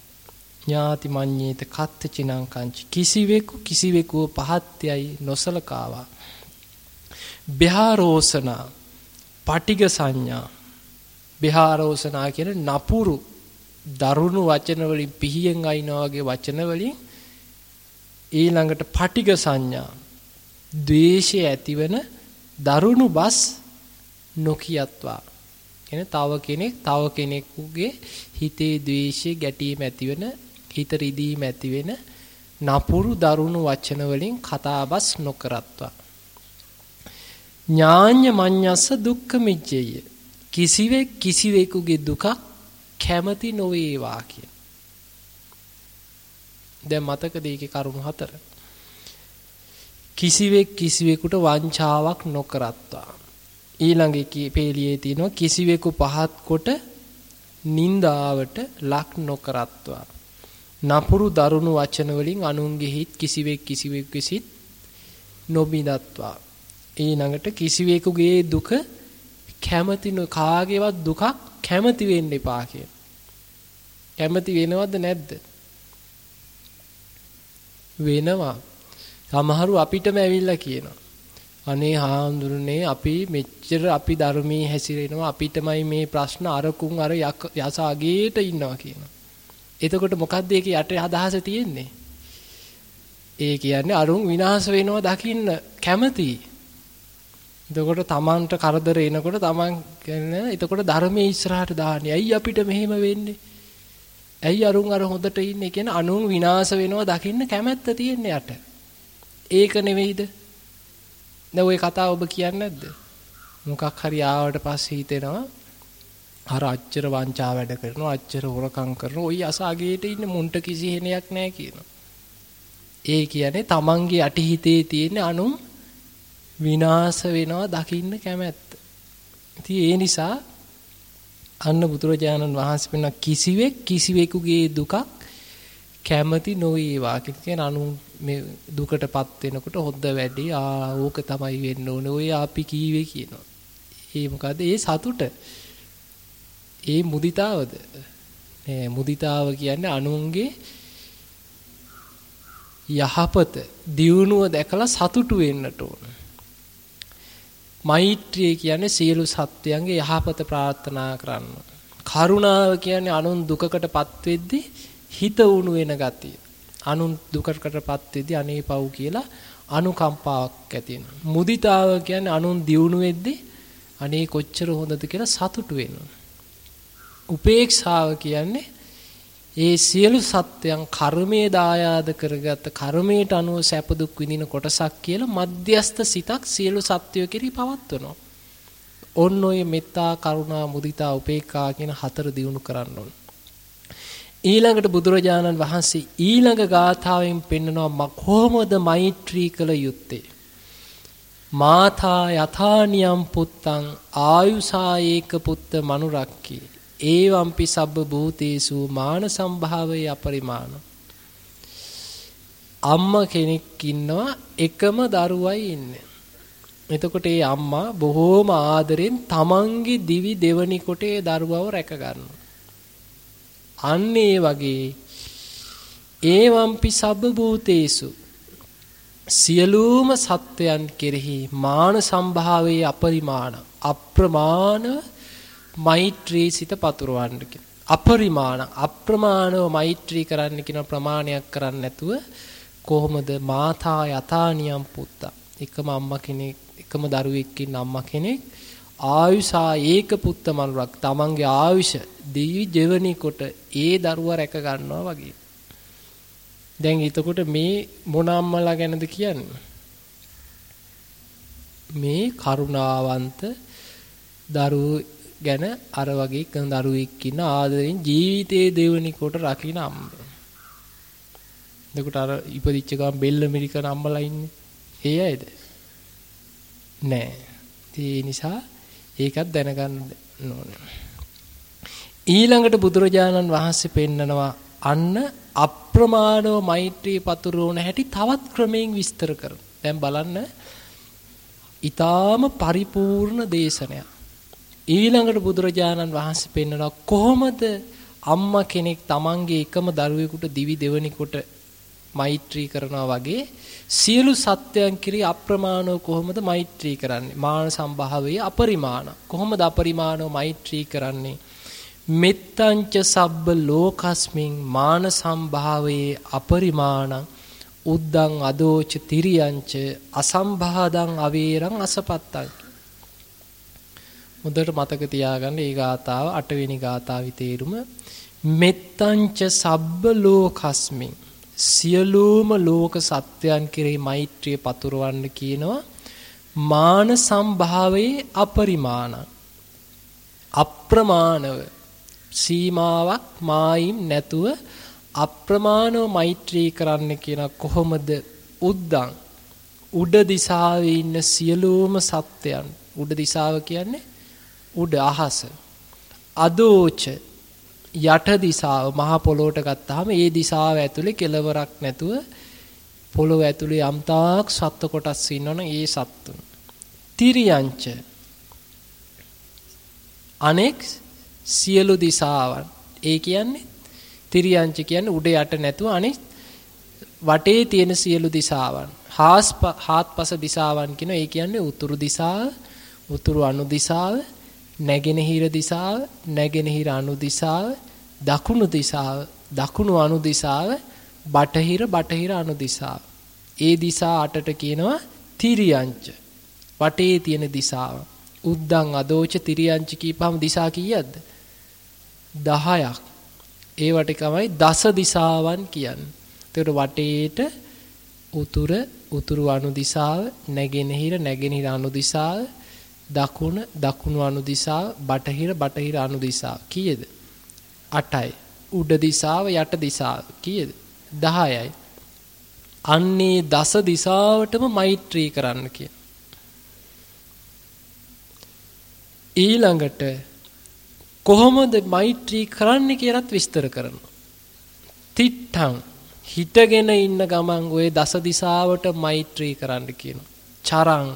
ඥාති මඤ්ඤේත කත්ත චිනං කංච. කිසිවෙකු කිසිවෙකුව පහත්යයි නොසලකාවා. බිහාරෝසනා පටිග සංඥා බිහාරෝසනා කියන නපුරු දරුණු වචන වලින් පිහියෙන් අයිනා වගේ වචන වලින් ඊළඟට පටිග සංඥා ද්වේෂය ඇතිවන දරුණු බස් නොකියත්වා. කියන තව කෙනෙක් තව කෙනෙකුගේ හිතේ ද්වේෂය ගැටීම ඇතිවන හිත රිදීම ඇති වෙන නපුරු දරුණු වචන වලින් කතාබස් නොකරත්වා. ඥාඤ්ඤ මඤ්ඤස්ස දුක්ඛ මිච්ඡය කිසිවෙක් කිසිවෙකුගේ දුකක් කැමති නොවේවා කියන. දැන් මතකද ඒකේ කරුණු හතර. කිසිවෙක් කිසිවෙකුට වංචාවක් නොකරත්වා. ඊළඟ පේලියේ තියෙනවා කිසිවෙකු පහත් කොට නින්දාවට ලක් නොකරත්වා. නපුරු දරුණු වචන වලින් අනුන්ගේ හිත් කිසිවෙක් කිසිවෙකු සිත් නොබිඳත්වා. ඊළඟට කිසිවෙකුගේ දුක කැමති කාගේවත් දුකක් කැමති වෙන්න එපා කියන. කැමති වෙනවද නැද්ද? වෙනවා. සමහරු අපිටම ඇවිල්ලා කියනවා. අනේ හාමුදුරනේ අපි මෙච්චර අපි ධර්මයේ හැසිරෙනවා අපිටමයි මේ ප්‍රශ්න අරකුන් අර යසාගේට ඉන්නවා කියනවා. එතකොට මොකද්ද ඒකේ යට අදහස තියෙන්නේ? ඒ කියන්නේ අරුන් විනාශ වෙනවා දකින්න කැමති. එතකොට තමන්ට කරදර එනකොට තමන් කියන්නේ එතකොට ධර්මයේ ඉස්සරහට දාන්නේ. ඇයි අපිට මෙහෙම වෙන්නේ? ඇයි අරුන් අර හොඳට ඉන්නේ කියන අනුන් විනාශ වෙනවා දකින්න කැමැත්ත තියෙන්නේ යට. ඒක නෙවෙයිද? දැන් ওই කතාව ඔබ කියන්නේ නැද්ද? මොකක් හරි ආවට පස්සේ හිතෙනවා අර අච්චර වංචා වැඩ කරනවා අච්චර හොරකම් කරනවා ওই අසාගේට ඉන්න මුන්ට කිසි හේනයක් නැහැ කියනවා. ඒ කියන්නේ තමන්ගේ අටිහිතේ තියෙන අනුන් විනාශ වෙනවා දකින්න කැමැත්ත. ඉතින් ඒ නිසා අන්න බුදුරජාණන් වහන්සේ වෙන කිසිවෙක් කිසිවෙකුගේ දුකක් කැමති නොවේවා කියන අනු මේ දුකටපත් වෙනකොට හොද්ද වැඩි ආ ඕක තමයි වෙන්න ඕනේ ඔය අපි කීවේ කියනවා. ඒ මොකද ඒ සතුට ඒ මුදිතාවද මේ මුදිතාව කියන්නේ අනුන්ගේ යහපත දියුණුව දැකලා සතුටු වෙන්නට ඕන. මෛත්‍රිය කියන්නේ සියලු සත්වයන්ගේ යහපත ප්‍රාර්ථනා කරන්න. කරුණාව කියන්නේ අනුන් දුකකටපත් වෙද්දී හිත උණු වෙන ගතිය. අනුන් දුකකටපත් වෙද්දී අනේ පව් කියලා අනුකම්පාවක් ඇති මුදිතාව කියන්නේ අනුන් දියුණු වෙද්දී අනේ කොච්චර හොඳද කියලා සතුටු වෙනවා. උපේක්ෂාව කියන්නේ ඒ සියලු සත්‍යයන් කර්මයේ දායාද කරගත් කර්මයට අනුව සැප දුක් විඳින කොටසක් කියලා මධ්‍යස්ත සිතක් සියලු සත්‍යය කෙරෙහි පවත්වනවා. ඔන්න ඔය මෙත්තා කරුණා මුදිතා උපේක්ඛා කියන හතර දිනු කරන්න ඕන. ඊළඟට බුදුරජාණන් වහන්සේ ඊළඟ ගාථාවෙන් පෙන්නනවා කොහොමද මෛත්‍රී කළ යුත්තේ. මාතා යථානියම් පුත්තං ආයුසා ඒක පුත්ත මනුරක්කී ඒවම්පි සබ්බ භූතේසු මාන සම්භාවයේ අපරිමාණ අම්මා කෙනෙක් ඉන්නවා එකම දරුවයි ඉන්නේ. එතකොට ඒ අම්මා බොහෝම ආදරෙන් තමන්ගේ දිවි දෙවනි කොටේ දරුවව රැක ගන්නවා. අන්න ඒ වගේ ඒවම්පි සබ්බ භූතේසු සියලුම සත්වයන් කෙරෙහි මාන සම්භාවයේ අපරිමාණ අප්‍රමාණ මෛත්‍රී සිත පතුරවන්න කියන. අපරිමාණ අප්‍රමාණව මෛත්‍රී කරන්න කියන ප්‍රමාණයක් කරන්න නැතුව කොහොමද මාතා යථානියම් පුත්තා එකම අම්මා කෙනෙක් එකම දරුවෙක් ඉන්න අම්මා කෙනෙක් ආයුෂා ඒක පුත්ත මනුරක් තමන්ගේ ආයුෂ දිවි ජෙවණි කොට ඒ දරුවා රැක ගන්නවා වගේ. දැන් එතකොට මේ මොන අම්මලා ගැනද කියන්නේ? මේ කරුණාවන්ත දරුවෝ ගැන අර වගේ කන දරුවෙක් ඉන්න ආදරෙන් ජීවිතේ දෙවනි කොට රකින්න අම්ම. එතකොට අර ඉපදිච්ච ගමන් බෙල්ල මිරිකන අම්මලා ඉන්නේ. ඒ අයද? නෑ. ඒ නිසා ඒකත් දැනගන්න ඕනේ. ඊළඟට බුදුරජාණන් වහන්සේ පෙන්නනවා අන්න අප්‍රමාණව මෛත්‍රී පතුරවන හැටි තවත් ක්‍රමයෙන් විස්තර කරනවා. දැන් බලන්න ඊටාම පරිපූර්ණ දේශනයක්. ඊළඟට බුදුරජාණන් වහන්සේ පෙන්වනවා කොහොමද අම්මා කෙනෙක් තමන්ගේ එකම දරුවෙකුට දිවි දෙවනි කොට මෛත්‍රී කරනවා වගේ සියලු සත්‍යයන් කිරී අප්‍රමාණව කොහොමද මෛත්‍රී කරන්නේ? මාන සම්භාවයේ අපරිමාණ. කොහොමද අපරිමාණව මෛත්‍රී කරන්නේ? මෙත්තංච සබ්බ ලෝකස්මින් මාන සම්භාවයේ අපරිමාණ. උද්දං අදෝච තිරියංච අසම්භාදං අවේරං අසපත්තං. හොඳට මතක තියාගන්න මේ ගාතාව අටවෙනි ගාතාවේ තේරුම මෙත්තංච සබ්බ ලෝකස්මින් සියලුම ලෝක සත්‍යයන් කෙරෙහි මෛත්‍රිය පතුරවන්න කියනවා මාන සම්භාවයේ අපරිමාණ අප්‍රමාණව සීමාවක් මායිම් නැතුව අප්‍රමාණව මෛත්‍රී කරන්න කියන කොහොමද උද්දං? උඩ දිසාවේ ඉන්න සියලුම සත්වයන් උඩ දිසාව කියන්නේ උඩ අහස. අදෝච යට දිසාව මහ පොළොවට ගත්තාම ඒ දිසාව ඇතුලේ කෙලවරක් නැතුව පොළොව ඇතුලේ යම්තාක් සත්ව කොටස් ඉන්නවනේ ඒ සත්තුන්. තිරියංච. අනෙක් සියලු දිසාවන්. ඒ කියන්නේ තිරියංච කියන්නේ උඩ යට නැතුව අනෙක් වටේ තියෙන සියලු දිසාවන්. හාත්පස දිසාවන් කියන ඒ කියන්නේ උතුරු දිසාව උතුරු අනු දිසාව නැගෙනහිර දිසාව නැගෙනහිර අනු දිසාව දකුණු දිසාව දකුණු අනු දිසාව බටහිර බටහිර අනු දිසාව. ඒ දිසා අටට කියනවා තිරියංච. වටේ තියෙන දිසාව. උද්දං අදෝච තිරියංච කීපහම දිසා කීයක්ද? 10ක් ඒවට තමයි දස දිසාවන් කියන්නේ. ඒකට වටේට උතුර උතුරු අනු දිසාව නැගෙනහිර නැගෙනහිර අනු දිසාව දකුණ දකුණු අනු දිසාව බටහිර බටහිර අනු දිසාව කීයද? 8යි උඩ දිසාව යට දිසාව කීයද? 10යි අන්නේ දස දිසාවටම මෛත්‍රී කරන්න කියන. ඊළඟට කොහොමද මෛත්‍රී කරන්න කියලත් විස්තර කරනවා. තිට්ටං හිටගෙන ඉන්න ගමන් ඔය දස දිසාවට මෛත්‍රී කරන්න කියනවා. චරං.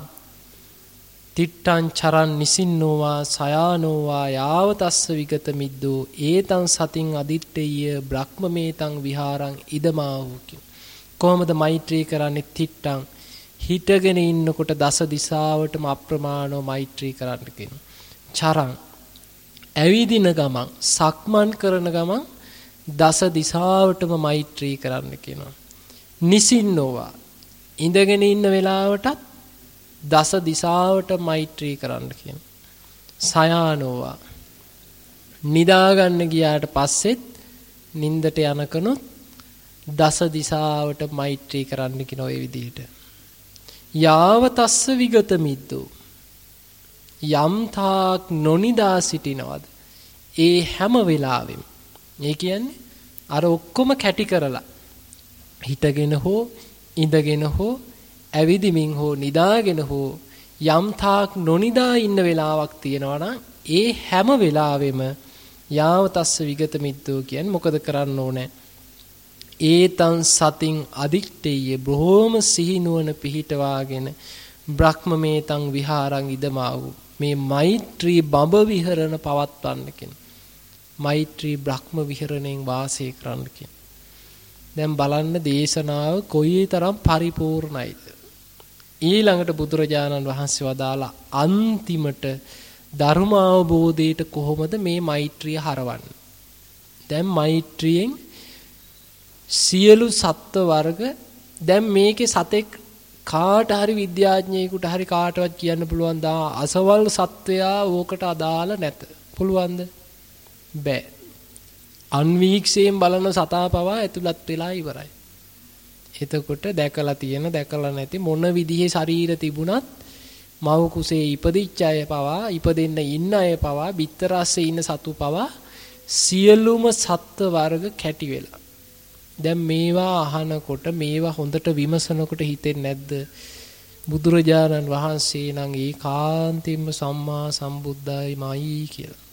තිට්ටං චරන් නිසින්නෝවා සයානෝවා යාවතස්ස විගත මිද්දෝ ඒතං සතින් අදිත්තේය බ්‍රහ්මමේතං විහාරං ඉදමාහු කොහොමද මෛත්‍රී කරන්නේ තිට්ටං හිටගෙන ඉන්නකොට දස දිසාවටම අප්‍රමාණව මෛත්‍රී කරන්න කියනවා. චරං ඇවිදින ගමන් සක්මන් කරන ගමන් දස දිසාවටම මෛත්‍රී කරන්න කියනවා. නිසින්නෝවා ඉඳගෙන ඉන්න වෙලාවටත් දස දිසාවට මෛත්‍රී කරන්න කියන. සයානෝවා. නිදාගන්න ගියාට පස්සෙත් නින්දට යනකනුත් දස දිසාවට මෛත්‍රී කරන්න කියන ඔය විදිහට. යාවතස්ස විගත මිද්දෝ. යම්තාක් නොනිදා සිටිනවද? ඒ හැම වෙලාවෙම. ඒ කියන්නේ අර ඔක්කොම කැටි කරලා. හිටගෙන හෝ ඉඳගෙන හෝ ඇවිදිමින් හෝ නිදාගෙන හෝ යම්තාක් නොනිදා ඉන්න වෙලාවක් තියෙනවා නම් ඒ හැම වෙලාවෙම යාවතස්ස විගත මිද්දෝ කියන්නේ මොකද කරන්න ඕනේ ඒතං සතින් අදික්ටේය බොහෝම සිහිනුවන පිහිටවාගෙන බ්‍රහ්මමේතං විහාරං ඉදමාවූ මේ මෛත්‍රී බඹ විහරණ පවත්වන්න කියන. මෛත්‍රී බ්‍රහ්ම විහරණයෙන් වාසය කරන්න කියන. දැන් බලන්න දේශනාව කොයිතරම් පරිපූර්ණයිද. ඊළඟට බුදුරජාණන් වහන්සේ වදාලා අන්තිමට ධර්ම අවබෝධයට කොහොමද මේ මෛත්‍රිය හරවන්නේ? දැන් මෛත්‍රියෙන් සියලු සත්ව වර්ග දැන් මේකේ සතෙක් කාට හරි විද්‍යාඥයෙකුට හරි කාටවත් කියන්න පුළුවන් දා අසවල් සත්වයා ඕකට අදාළ නැත. පුළුවන්ද? බෑ. අන්වීක්ෂයෙන් බලන සතා පවා ඇතුළත් වෙලා ඉවරයි. එතකොට දැකලා තියෙන දැකලා නැති මොන විදිහේ ශරීර තිබුණත් මව කුසේ ඉපදිච්ච අය පවා ඉපදෙන්න ඉන්න අය පවා බිත්තර අස්සේ ඉන්න සතු පවා සියලුම සත්ත්ව වර්ග කැටි වෙලා දැන් මේවා අහනකොට මේවා හොඳට විමසනකොට හිතෙන්නේ නැද්ද බුදුරජාණන් වහන්සේ නම් ඒකාන්තින්ම සම්මා සම්බුද්ධයිමයි කියලා.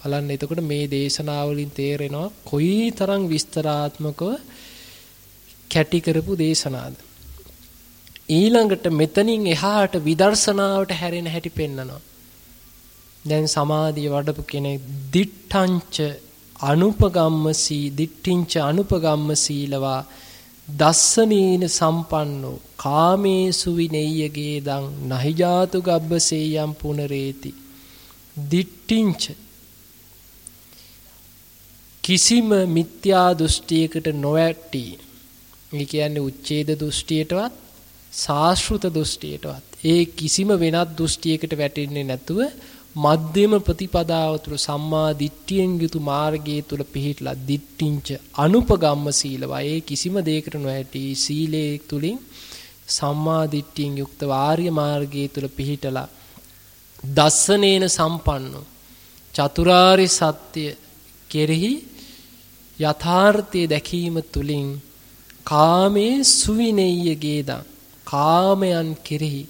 බලන්න එතකොට මේ දේශනාවලින් තේරෙනවා කොයිතරම් විස්තරාත්මකව කැටි කරපු දේශනාද. ඊළඟට මෙතනින් එහාට විදර්ශනාවට හැරෙන හැටි පෙන්නනවා. දැන් සමාධිය වඩපු කෙනෙක් දිඨංච අනුපගම්ම සී දිට්ඨිංච අනුපගම්ම සීලවා දස්සනීන සම්පන්නෝ කාමේසු විනෙය්‍යගේ දං නහිජාතු ගබ්බසේයම් පුනරේති දිට්ඨිංච කිසිම මිත්‍යා දෘෂ්ටියකට නොවැටි ඒ කියන්නේ උච්ඡේද දෘෂ්ටියටවත් සාස්ෘත දෘෂ්ටියටවත්. ඒ කිසිම වෙනත් දෘෂ්ටියකට වැටෙන්නේ නැතුව මධ්‍යම ප්‍රතිපදාව තුළ සම්මා දිට්ඨියෙන් යුතු මාර්ගයේ තුල පිහිටලා දිට්ඨිංච අනුපගම්ම සීලවා. ඒ කිසිම දෙයකට නොඇටි සීලයේ තුලින් සම්මා දිට්ඨියෙන් යුක්ත ආර්ය මාර්ගයේ තුල පිහිටලා දස්සනේන සම්පන්නෝ. චතුරාරි සත්‍ය කෙරෙහි යථාර්ථය දැකීම තුලින් කාමයේ සුවිනෙය්‍ය ගේදා කාමයන් කෙරෙහි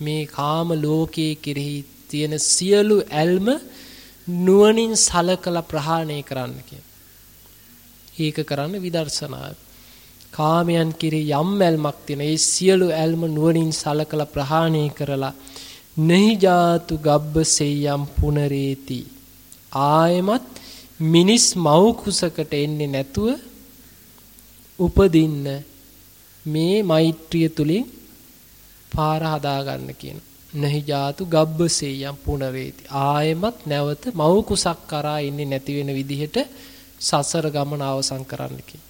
මේ කාම ලෝකයේ කෙරෙහි තියෙන සියලු ඇල්ම නුවණින් සලකලා ප්‍රහාණය කරන්න කියන. ඒක කරන්න විදර්ශනාව. කාමයන් කෙරෙහි යම් ඇල්මක් තියෙන ඒ සියලු ඇල්ම නුවණින් සලකලා ප්‍රහාණය කරලා නහි ජාතු ගබ්බ සෙය්‍යම් පුනරේති ආයමත් මිනිස් මව් කුසකට එන්නේ නැතුව උපදින්න මේ මෛත්‍රිය තුලින් පාර හදාගන්න කියන. නහි ජාතු ගබ්බසේයම් පුනරේති. ආයෙමත් නැවත මව් කුසක් කරා ඉන්නේ නැති වෙන විදිහට සසර ගමන අවසන් කරන්න කියන.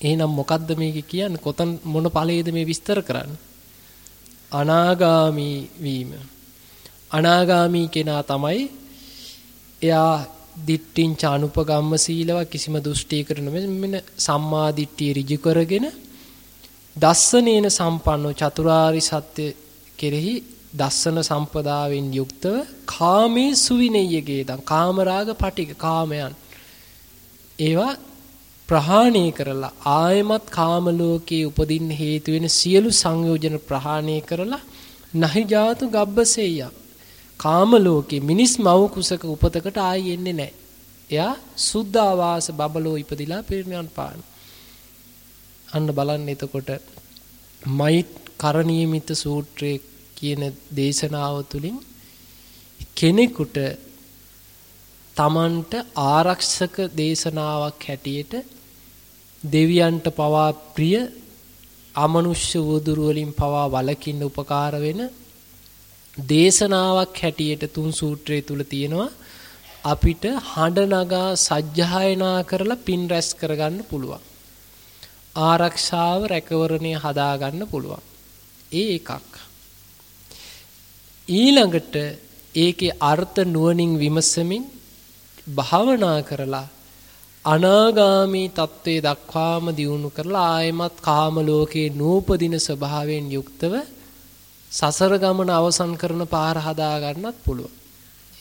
එහෙනම් මොකද්ද මේක කියන්නේ? කොතන මොන ඵලයේද මේ විස්තර කරන්නේ? අනාගාමී වීම. අනාගාමී කෙනා තමයි එයා දිට්ඨිංච අනුපගම්ම සීලව කිසිම දෘෂ්ටියකට නෙමෙයි සම්මා දිට්ඨිය ඍජු කරගෙන දස්සනේන සම්පන්නෝ චතුරාරි සත්‍ය කෙරෙහි දස්සන සම්පදාවෙන් යුක්තව කාමේ සුවිනෙය්‍යගේ දන් කාමරාග පටික කාමයන්. ඒවා ප්‍රහාණය කරලා ආයමත් කාම ලෝකයේ උපදින්න හේතු වෙන සියලු සංයෝජන ප්‍රහාණය කරලා නහි ජාතු ගබ්බසෙය්‍ය කාම ලෝකේ මිනිස් මව කුසක උපතකට ආයි එන්නේ නැහැ. එයා සුද්ධාවාස බබලෝ ඉපදිලා පිරිනිවන් පාන. අන්න බලන්න එතකොට මයිත් කරණීයමිත සූත්‍රයේ කියන දේශනාව තුළින් කෙනෙකුට තමන්ට ආරක්ෂක දේශනාවක් හැටියට දෙවියන්ට පවා ප්‍රිය අමනුෂ්‍ය වදුරු වලින් පවා වලකින්න උපකාර වෙන දේශනාවක් හැටියට තුන් සූත්‍රය තුල තියෙනවා අපිට හඬ නගා සජ්ජායනා කරලා පින් රැස් කරගන්න පුළුවන්. ආරක්ෂාව රැකවරණය හදාගන්න පුළුවන්. ඒ එකක්. ඊළඟට ඒකේ අර්ථ නුවණින් විමසමින් භාවනා කරලා අනාගාමී තත්ත්වයේ දක්වාම දියුණු කරලා ආයමත් කාම ලෝකේ නූපදින ස්වභාවයෙන් යුක්තව සසර ගමන අවසන් කරන පාර හදා ගන්නත් පුළුවන්.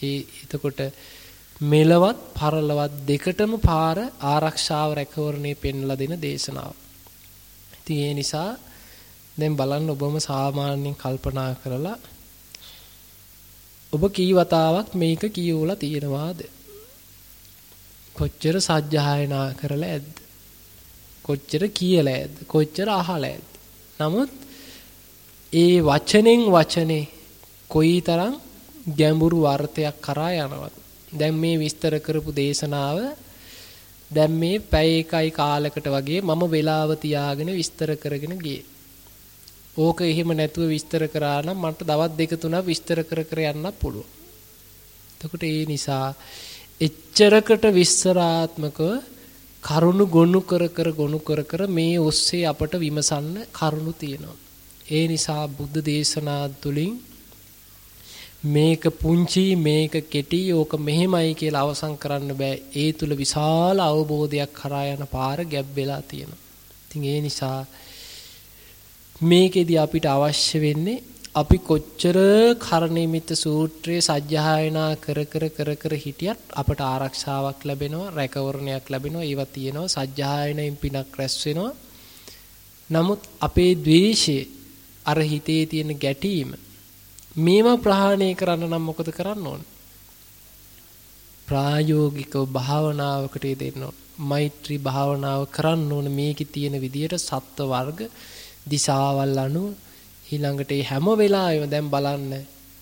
ඒ එතකොට මෙලවත් පරලවත් දෙකටම පාර ආරක්ෂාව රැකවරණේ පෙන්ලා දෙන දේශනාව. ඉතින් ඒ නිසා දැන් බලන්න ඔබම සාමාන්‍යයෙන් කල්පනා කරලා ඔබ කී වතාවක් මේක කියවලා තියෙනවාද? කොච්චර සජ්ජායනා කරලා ඇද්ද? කොච්චර කියලා ඇද්ද? කොච්චර අහලා ඇද්ද? නමුත් ඒ වචනෙන් වචනේ කොයිතරම් ගැඹුරු අර්ථයක් කරා යනවද? දැන් මේ විස්තර කරපු දේශනාව දැන් මේ පැය එකයි කාලයකට වගේ මම වෙලාව තියාගෙන විස්තර කරගෙන ගියේ. ඕක එහෙම නැතුව විස්තර කරා නම් මට දවස් දෙක තුනක් විස්තර කර කර යන්න පුළුවන්. එතකොට ඒ නිසා එච්චරකට විස්තරාත්මකව කරුණු ගොනු කර කර ගොනු කර කර මේ ඔස්සේ අපට විමසන්න කරුණු තියෙනවා. ඒ නිසා බුද්ධ දේශනා තුලින් මේක පුංචි මේක කෙටි ඕක මෙහෙමයි කියලා අවසන් කරන්න බෑ. ඒ තුල විශාල අවබෝධයක් කරා යන පාර ගැබ් වෙලා තියෙනවා. ඉතින් ඒ නිසා මේකෙදි අපිට අවශ්‍ය වෙන්නේ අපි කොච්චර කරණීමිත සූත්‍රයේ සජ්ජායනා කර කර කර කර හිටියත් අපට ආරක්ෂාවක් ලැබෙනවා රැකවරණයක් ලැබෙනවා ඒවා තියෙනවා සජ්ජායනයෙන් පිනක් රැස් වෙනවා නමුත් අපේ ද්වේෂය අර හිතේ තියෙන ගැටීම මේවා ප්‍රහාණය කරන්න නම් මොකද කරන්න ඕන? ප්‍රායෝගිකව භාවනාවකට දෙන්න ඕන. මෛත්‍රී භාවනාව කරන්න ඕන මේකේ තියෙන විදියට සත්ව වර්ග දිශාවල් අනුව ඊළඟට මේ හැම වෙලාවෙම දැන් බලන්න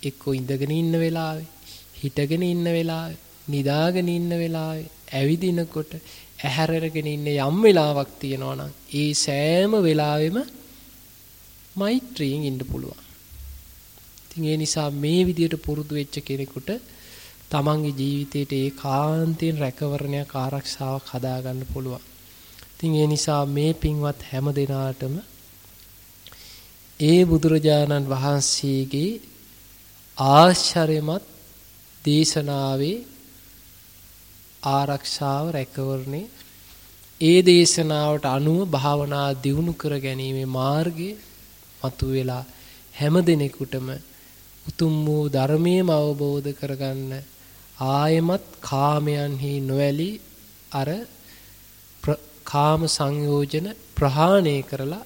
එක්කෝ ඉඳගෙන ඉන්න වෙලාවේ හිටගෙන ඉන්න වෙලාවේ නිදාගෙන ඉන්න වෙලාවේ ඇවිදිනකොට ඇහැරගෙන ඉන්න යම් වෙලාවක් තියෙනවා නම් ඒ සෑම වෙලාවෙම මෛත්‍රියෙන් ඉන්න පුළුවන්. ඉතින් ඒ නිසා මේ විදියට පුරුදු වෙච්ච කෙනෙකුට තමන්ගේ ජීවිතේට ඒකාන්තයෙන් රැකවරණයක් ආරක්ෂාවක් හදාගන්න පුළුවන්. ඉතින් ඒ නිසා මේ පින්වත් හැම දිනාටම ඒ බුදුරජාණන් වහන්සේගේ ආශ්චර්යමත් දේශනාවේ ආරක්ෂාව රැකවරණේ ඒ දේශනාවට අනුව භාවනා දියුණු කර ගැනීමේ මාර්ගය මතුවෙලා හැම දිනෙකටම උතුම් වූ ධර්මයේම අවබෝධ කරගන්න ආයමත් කාමයන්හි නොඇලී අර කාම සංයෝජන ප්‍රහාණය කරලා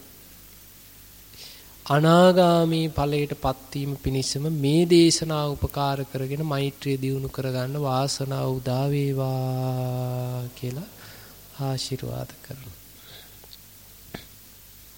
අනාගාමී ඵලයට පත්වීම පිණිසම මේ දේශනාව උපකාර කරගෙන මෛත්‍රිය දියුණු කරගන්න වාසනාව උදා වේවා කියලා ආශිර්වාද කරනවා